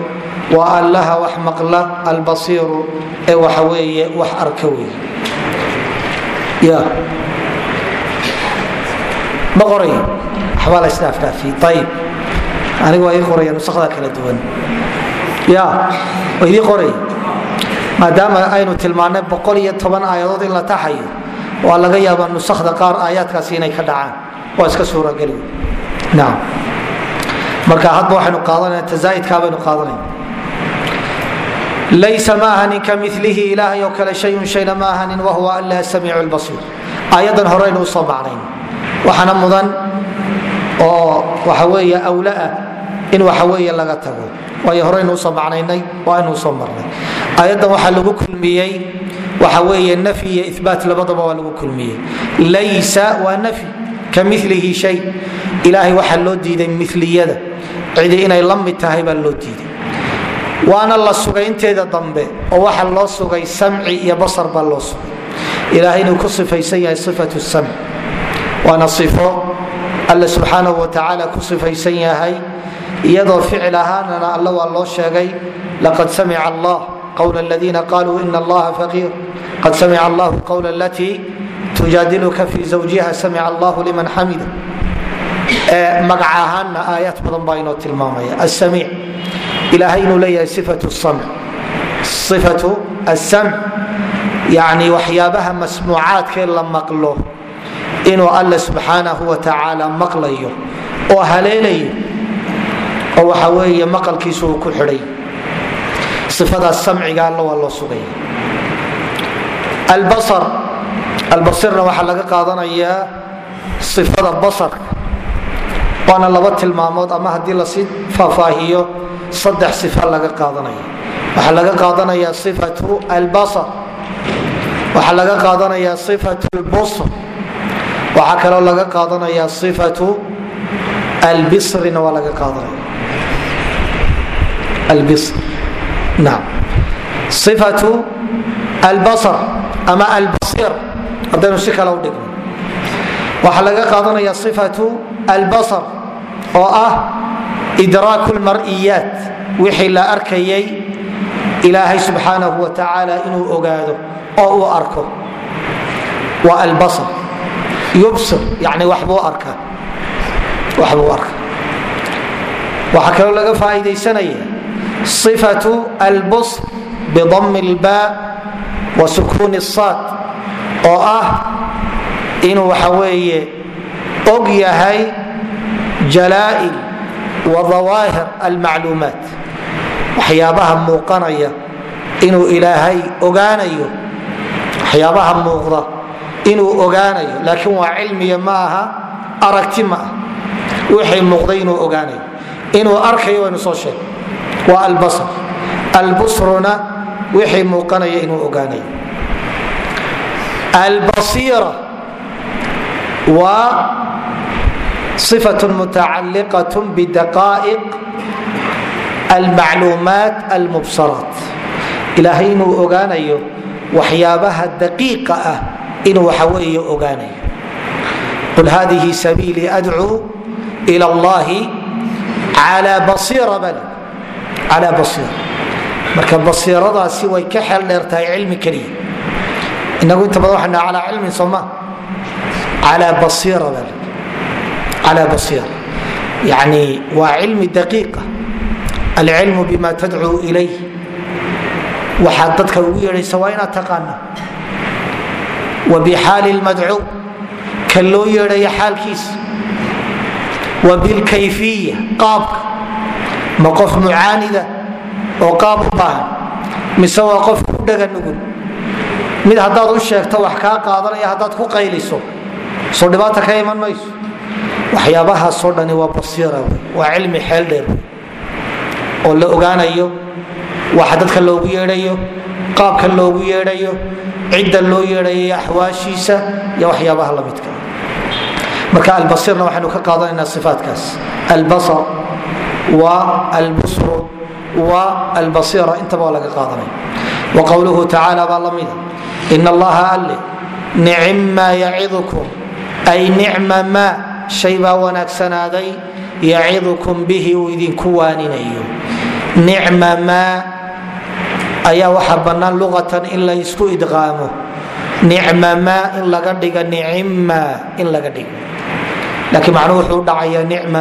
waa allaha wax maqla albasiiru ee waxa weeye wax arka ya ma qoray waxbaa la isdhaafdhaafiye ayib aniga waa ii qoraya nusakda kala duwan ya waa idii qoraya maadaama aynu tilmaannay boqol iyo toban aayadood in la taxayo waa laga yaabaa nusakda qaar aayaadkaasi inay ka dhacaan waa iska suurageli marka hadba waxaynu qaadanayna tazaa'idkaa baynu qaadanayna laysa ma ahanin ka milihi ilaahay oo kale shayun shayna ma ahanin wahuwa allah samiicu lbasiir aayadan horeynu u soo macnayn. Waxaana mudan oo waxa weeye awla ah in waxa weeye laga tago. Waayo horeynu u soo macnaynay oo aynu u soo marnay. Aayaddan waxaa lagu kulmiyey waxa weeye nafyi iyo ibaat labadaba waa lagu kulmiyey. Laysa waa nafyi ka milihi shay. Ilaahay waxaa loo diiday miliyada cidi inay la mid tahay baa loo diiday. Waana la sugay inteeda dambe oo waxa loo sugay samci iyo basar baa loo sugay. Ilaahay inuu ku sifaysan yahay sifatu samc. Waana ifo alle subxaanahu watacaala ku sifaysan yahay iyadoo ficil ahaanana alle waa loo sheegay laqad samica allah qwla ladiina qaluu ina allaha faqiir. Qad samica allahu qwla alatii tujaadiluka fi zawjiha samica allahu liman xamida. Magac aayaad badan baa inoo tilmaamaya. Asamiic ilaahay inuu leeyahay sifatu samc sifatu asamc yani waxyaabaha masmuucaadkee la maqlo inuu alle subxaanahu watacaala maqlayo oo haleelayo oo waxa weeye maqalkiisu uu ku xidhay. Ifadaas samciga alla waa loo sugaya albasirna waxaa laga qaadanayaa ifada basarka waana laba tilmaamood ama haddii la sii faahfaahiyo saddex sifa laga qaadanaya. Waxaa laga qaadanaya ifatu albasar. Waxaa laga qaadanaya ifatu lbusr waxaa kaloo laga qaadanaya ifatu albisrina waa laga qaadanaya. Albisr. Naam. Ifatu albasar ama albasir haddaynu si kale u dhigno. Waxaa laga qaadanaya ifatu albasar oo ah idraaku lmar'iyaat wixii la arkayay ilaahay subxaanahu wa tacaala inuu ogaado oo uu arko. Waa albasar. Yubsir yani waxbuu arkaa. Waxbuu arkaa. Waxaa kaloo laga faa'iidaysanaya ifatu albusr bidami lba wa sukuuni saad oo ah inuu waxa weeye og yahay jalaa'il wa dawaahir almacluumaat. Waxyaabaha muuqanaya inuu ilaahay ogaanayo waxyaabaha muuqda inuu ogaanayo laakiin waa cilmiga ma aha aragti ma ah wixii muuqday inuu ogaanayo. Inuu arkayo waynu soo sheeg waa albasr albusruna wixii muuqanaya inuu ogaanayo albasiira waa صفة متacaliqaة bdaqائq almacluumaat almubsaraat ilaahay inuu ogaanayo waxyaabaha daqiiqa ah inuu waxa weeye ogaanayo qul hadihi sabiilii adcuu إlى اllahi calى basiira bal calى basiira marka basiiradaasi way ka xeel dheer tahay cilmi keliya inagu inta badan waxana calaa cilmin sooma calaa basiirada calaa basiira. Yani waa cilmi daqiiqa. Alcilmu bima tadcuu ilayh. Waxaad dadka ugu yeedhaysa waa inaad taqaana wa bixaali lmadcuu ka loo yeedhaya xaalkiisa wa bilkayfiya qaabka. Ma qof mucaanida oo qaab u baahan. Mise waa qof ku dhaga nugul mid haddaad u sheegto wax kaa qaadanaya haddaad ku qayliso soo dhibaata ka iman mayso. Waxyaabahaasoo dhani waa basiira waa cilmi xeel dheer. Wey oo la ogaanayo waxa dadka loogu yeedhayo qaabka loogu yeedhayo cidda loo yeedhayo axwaashiisa iyo waxyaabaha la midka. Marka albasirna waxaynu ka qaadanaynaa ifaatkaas albasar wa albusru wa albasira. Intaba waa laga qaadanaya wa qowluhu tacaala baa la mida in allaha alle nicim maa yacidukum ay nicma maa shay baa wanaagsanaaday yacidukum bihi uu idinku waaninayo nicma maa ayaa waxaa bannaan luqatan in la isku idqaamo nicma maa in laga dhiga nicimma in laga dhigo laakiin macnuhu wuxuu dhacayaa nicma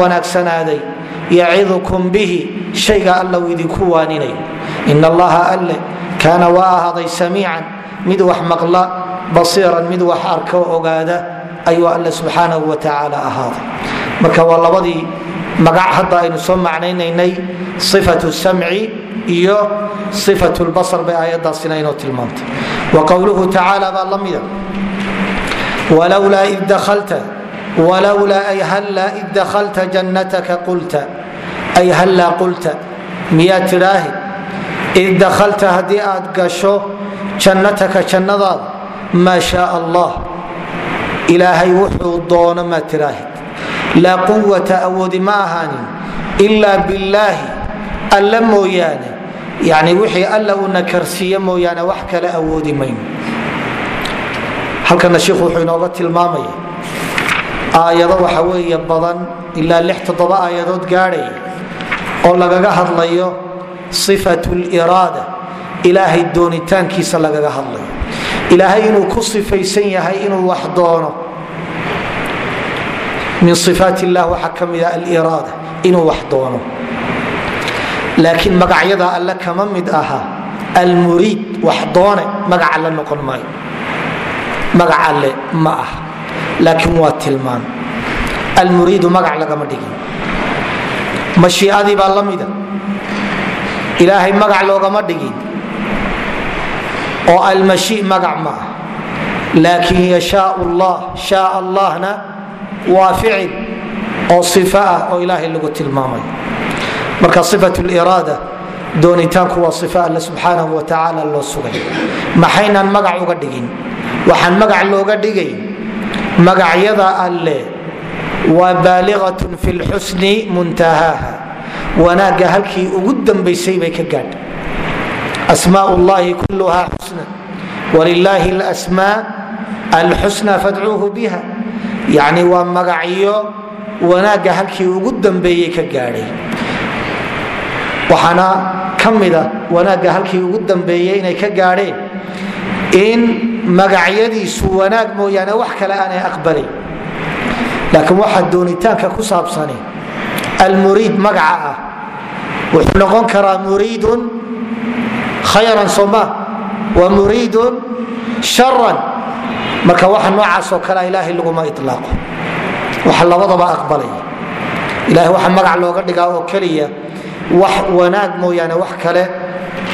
wanaagsanaaday yacidukum bihi shayga alla uu idinku waaninayo in allaha alle kaana waa ahaaday samiican mid wax maqla basiiran mid wax arka ogaada ayuu alle subxaanahu wa tacaala ahaaday. Marka waa labadii magac hadda aynu soo macnaynaynay ifatu samci iyo ifat lbasar bay aayadaasina inoo tilmaantay wa qowluhu tacaala baa la mida walowlaa id dahalta walowlaa ay hallaa id dakhalta jannataka qulta ay hallaa qulta miyaa tidhaahi id dakhalta haddii aad gasho jannataka jannadaada maa shaa allah ilaahay wuxuu doono maa tidhaahid laa quwata awoodi ma ahaanin ilaa billaahi alla mooyaane yani wixii alla uuna karsiiye mooyaane wax kale awoodi mayno halkana shiikhu wuxuu inooga aayado waxa weeye badan ilaa lix toddoba aayadood gaadhaya oo lagaga hadlayo sifat liraada ilaahay doonitaankiisa lagaga hadlayo. Ilaahay inuu ku sifaysan yahay inuu wax doono. Min ifaat illah waxaa ka mida aliraada inuu wax doono. Laakiin magacyada alle kama mid aha almuriid wax doone magac alle noqon maayo. Magac alle ma ah laakiin waa tilmaan. Almuriidu magac lagama dhigin. Mashiicadii baa la mida. Ilaahay magac loogama dhigin. Oo almashi magac ma ah. Laakiin yashaa llah shaa allahna waa ficil oo if ah oo ilaahay lagu tilmaamayo marka ifat liraada doonitaanku waa if alle subxaanahu wa tacaala loo sugay. Maxaynaan magac uga dhigin? Waxaan magac looga dhigayn magacyada alle waa baaligatun fi lxusni muntahaaha. Wanaagga halkii ugu dambaysay bay ka gaadha asmaa llahi xusna. Walilaahi lsmaa alxusna fadcuuhu biha. Yani waa magacyo wanaagga halkii ugu dambeeyey ka gaadhay. Waxaana ka mida wanaagga halkii ugu dambeeyey inay ka gaadheen in magacyadiisu wanaag mooyaane wax kale aanay aqbalayn laakiin waxaa doonitaanka ku saabsani almuriid magaca ah. Wuxuu noqon karaa muriidun khayran soma wa muriidun sharan marka waxa noocaasoo kalea ilaahay laguma ilaaqo waxa labadaba aqbalaya ilahay waxa magac looga dhigaa oo keliya wax wanaag mooyaane wax kale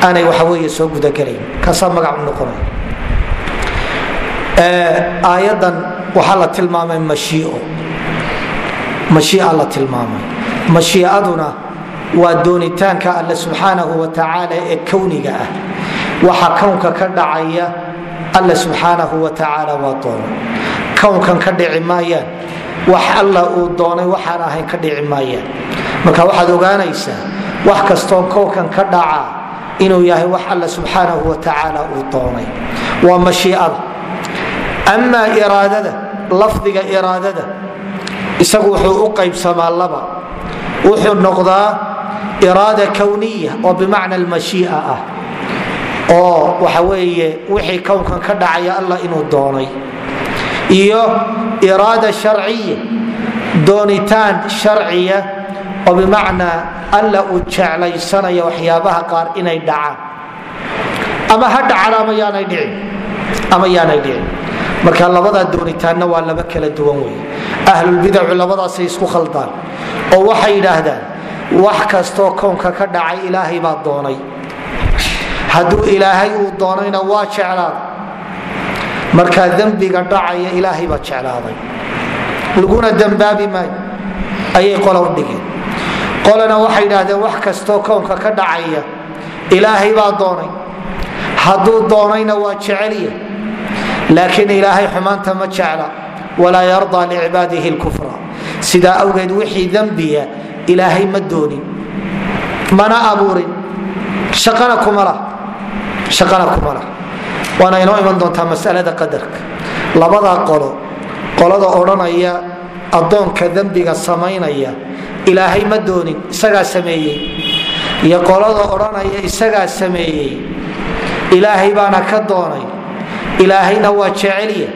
aanay waxaweeye soo gudagelayn kaasaa magac u noqonaya aayadan waxaa la tilmaamay mashiio. Mashiia la tilmaamay. Mashiicaduna waa doonitaanka alle subxaanahu wa tacaala ee kowniga ah. Waxa kownka ka dhacaya alle subxaanahu wa tacaala waa doono kownkan ka dhici maayaan wax alla uu doonay waxaan ahayn ka dhici maayaan. Marka waxaad ogaanaysaa wax kastoo kownkan ka dhaca inuu yahay wax alle subxaanahu wa tacaala uu doonay. Waa mashiicada amaa iraadada lafdiga iraadada isagu wuxuu u qaybsamaa laba. Wuxuu noqdaa iraada kowniya oo bimacna almashiia ah. Oo waxa weeye wixii kownkan ka dhacaya allah inuu doonay. Iyo iraada sharciya doonitaan sharciya oo bimacnaa alla uu jeclaysanaya waxyaabaha qaar inay dhacaan. Ama ha dhacaan ama yaanay dhicin marka labadaa doonitaanna waa laba kala duwan wey ahlulbidacu labadaasay isku khaldaan oo waxay yidhaahdaan wax kastoo kownka ka dhacay ilaahay baa doonay. Hadduu ilaahay uu doonayna waa jeclaada markaa dembiga dhacaya ilaahay baa jeclaaday. Laguna dembaabi maayo ayay qola u dhigeen. Qolana waxay idhaahdeen wax kastoo kownka ka dhacaya ilaahay baa doonay. Hadduu doonayna waa jecelya laakiin ilaahay xumaanta ma jecla. Walaa yardaa licibaadihi lkufra sidaa awgeed wixii dembiya ilaahay ma doonin. Mana abuurin. Shaqana kuma lah. Waana inoo iman doontaa masalada qadarka. Labadaa qolo qolada odhanaya addoonka dembiga samaynaya ilaahay ma doonin isagaa sameeyey. Iyo qolada odhanaya isagaa sameeyey. Ilaahay baana ka doonay ilaahayna waa jecelya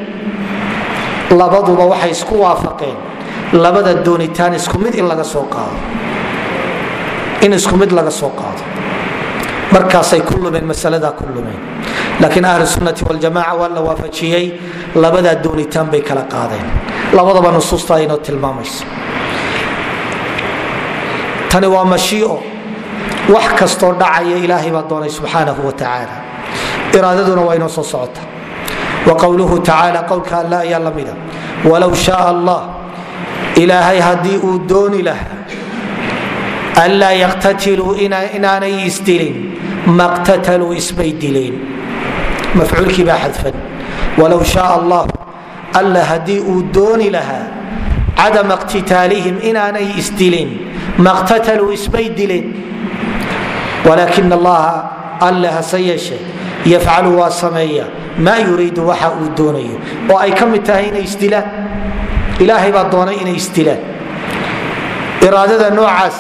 labaduba waxay isku waafaqeen. Labada doonitaan isku mid in laga soo qaado. In isku mid laga soo qaado. Markaasay ku lumeen masaladaa ku lumeen. Laakiin ahlu sunnati waljamaca waa la waafajiyey. Labadaa doonitaan bay kala qaadeen. Labadaba nusuusta aynoo tilmaamayso tani waa mashiico. Wax kastoo dhacaya ilaahay baa doonay subxaanahu wa tacaala iraadaduna waa inoo soo socota wa qowluhu tacaala qowlka alla ayaa la mida walow shaaa allah ilaahay haddii uu dooni lahaa anlaa yaqtatiluu inaanay isdilin maqtataluu isbay dileen. Mafcuulkii baa xadfan. Walow shaaa allah alla haddii uu dooni lahaa cadama iqtitaalihim inaanay isdilin maqtataluu isbay dileen. Walaakin allaha alle hase yeeshe yafcalu waa sameeya maa yuriidu waxa uu doonayo. Oo ay ka mid tahay inay isdilaan ilaahay baa doonay inay isdilaan iraadada noocaas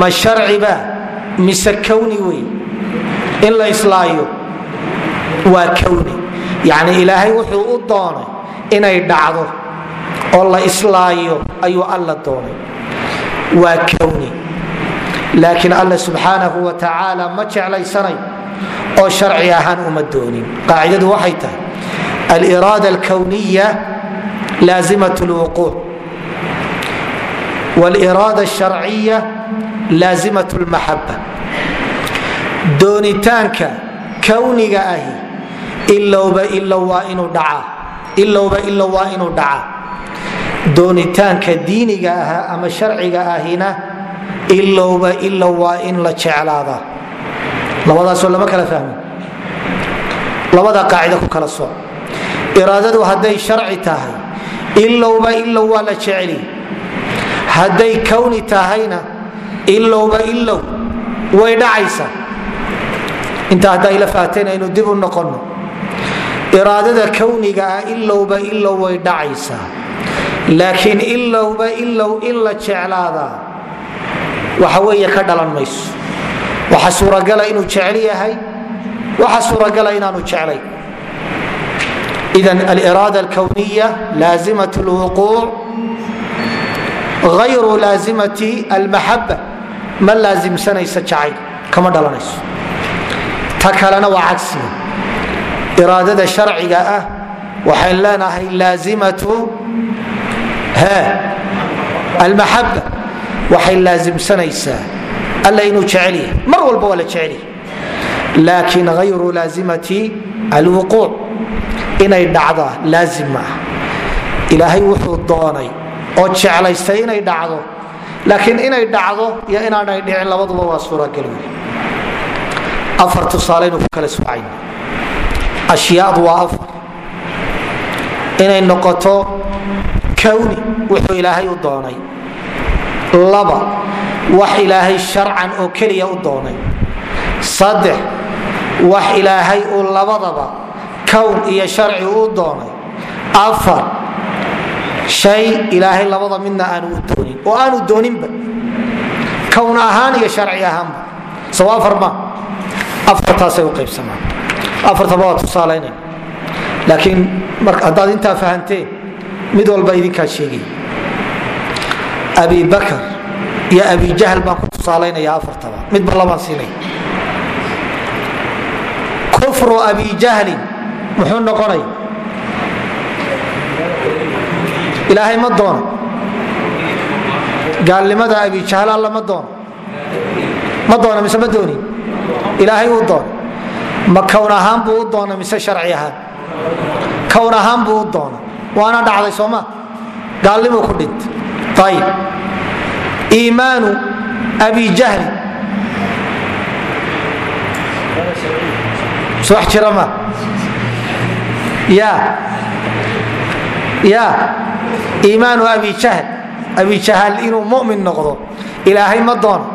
ma sharciba mise kawni wey in la islaayo waa kawni. Yacni ilaahay wuxuu u doonay inay dhacdo oo la islaayo ayuu alla doonay. Waa kawni laakiin alle subxaanahu wa tacaala ma jeclaysanay oo sharci ahaan uma doonin. Qaacidadu waxay tahay aliraada alkawniya laazimat lwuquuc wliraada alsharciya laazimat lmaxaba doonitaanka kawniga ahi ilowba ilow waa inuu dhacaa. Ilowba ilow waa inuu dhacaa. Doonitaanka diiniga ahaa ama sharciga ahina ilowba ilow waa in la jeclaadaa labadaasoo lama kala fahmi labada qaacida ku kala sooc iraadadu hadday sharci tahay ilowba ilow waa la jeceli hadday kawni tahayna ilowba ilow way dhacaysaa inta hadda ayla faateen aynu dib u noqonno. Iraadada kawniga ah ilowba ilow way dhacaysaa laakiin ilowba ilow in la jeclaadaa waxa weeye ka dhalan mayso. Waxa suuragala inuu jecel yahay. Waxa suuragala inaanu jeclay. Idan aliraada alkawniya laazimat lwuquuc ayru laazimati almaxaba ma laasimsanaysa jacayl kama dhalanayso. Ta kalena waa cagsiga iraadada sharciga ah waxayn leenahay laazimatu almaxaba waxay laasimsanaysaa alla inuu jecel yahay. Mar walba waa la jecel yahay. Laakiin ayru laazimati alwuquuc inay dhacdaa laazim ma ah. Ilaahay wuxuu doonay oo jeclaystay inay dhacdo. Laakiin inay dhacdo iyo inaanay dhicin labaduba waa suuragal afar tusaalaynu ku kala socayna ashyaadu waa afar. Inay noqoto kawni wuxuu ilaahay u doonay laba wax ilaahay sharcan oo keliya u doonay. Saddex wax ilaahay uu labadaba kown iyo sharci u doonay. Afar shay ilaahay labada midna aanu u doonin oo aanu dooninba. Kown ahaan iyo sharci ahaanba. Saw afar ma. Afartaasay u qaybsamaan. Afartaba waa tusaalaynay laakiin haddaad intaa fahanteen mid walba idinkaa sheegay abi bakar iyo abi jahl baan ku tusaalaynaya afartaba. Midba labaan siinaya kufru abi jahlin muxuu noqonaya ilaahay ma doono. Gaalnimada abi jahl alla ma doono. Ma doono mise ma doonin ilaahay uu doono ma kown ahaan buu u doonay mise sharci ahaan? Kown ahaan buu u doonay waana dhacday sooma gaalnimuu ku dhintay iimaanu abi jahli iimaanu abi jahl inuu mumin noqdo ilaahay ma doono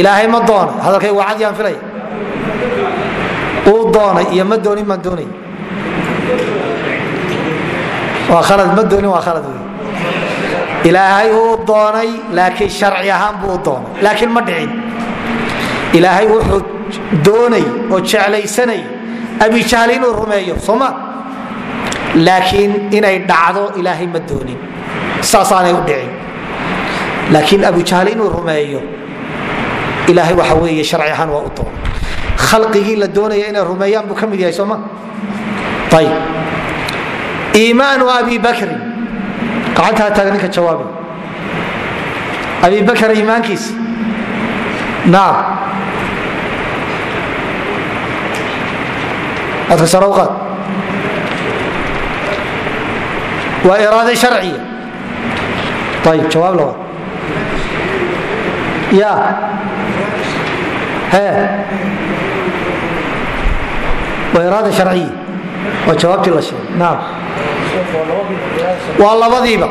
ilaahay ma doono hadalkay wacad yaan filaya uu doonay iyo ma doonin maan doonay waa khalad ma doonin waa wey ilaahay uu doonay laakiin sharci ahaan buu doonay. Laakiin ma dhicin. Ilaahay wuxuu doonay oo jeclaysanay abijahl inuu rumeeyo sooma laakiin inay dhacdo ilaahay ma doonin. Saasaanay u dhicin. Laakiin abujahl inuu rumeeyo ilaahay waxa weeye sharci ahaan waa u doonay. Khalqigii la doonaya inay rumeeyaan buu ka mid yahay sooma ayib iimaanu abi bakrin gacantaa taaga ninka jawaabi abi bakr iimaankiisa naam adka sarawqaad waa iraade sharciya ayib jawaab labaad ya he waa iraada sharciya waa jawaabtii la sheegay naam waa labadiiba.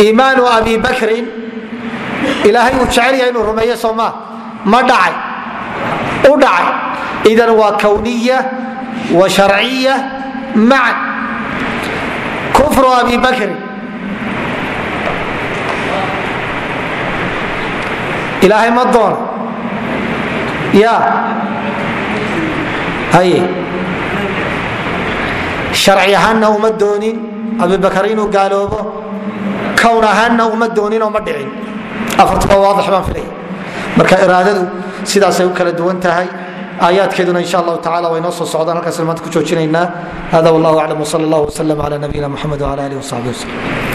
Iimaanu abi bakrin ilaahay uu jecel yahay inuu rumeeyo soomaa ma? Dhacay. U dhacay. Idan waa kawniya wa sharciya macan kufru abi bakrin. Ilaahay ma doona? Ya haye sharci ahaanna uma doonin abibakar inuu gaaloobo kown ahaanna uma doonin oo ma dhicin afartaba waadix baan filaya marka iraadadu sidaasay u kala duwan tahay aayaadkeeduna insha allahu tacala way soo socdaan halkaasna maanta ku joojinaynaa hada wallahu aclam wsal allah wslam cala nabiyina muxamed wala alih wsaxbi waslm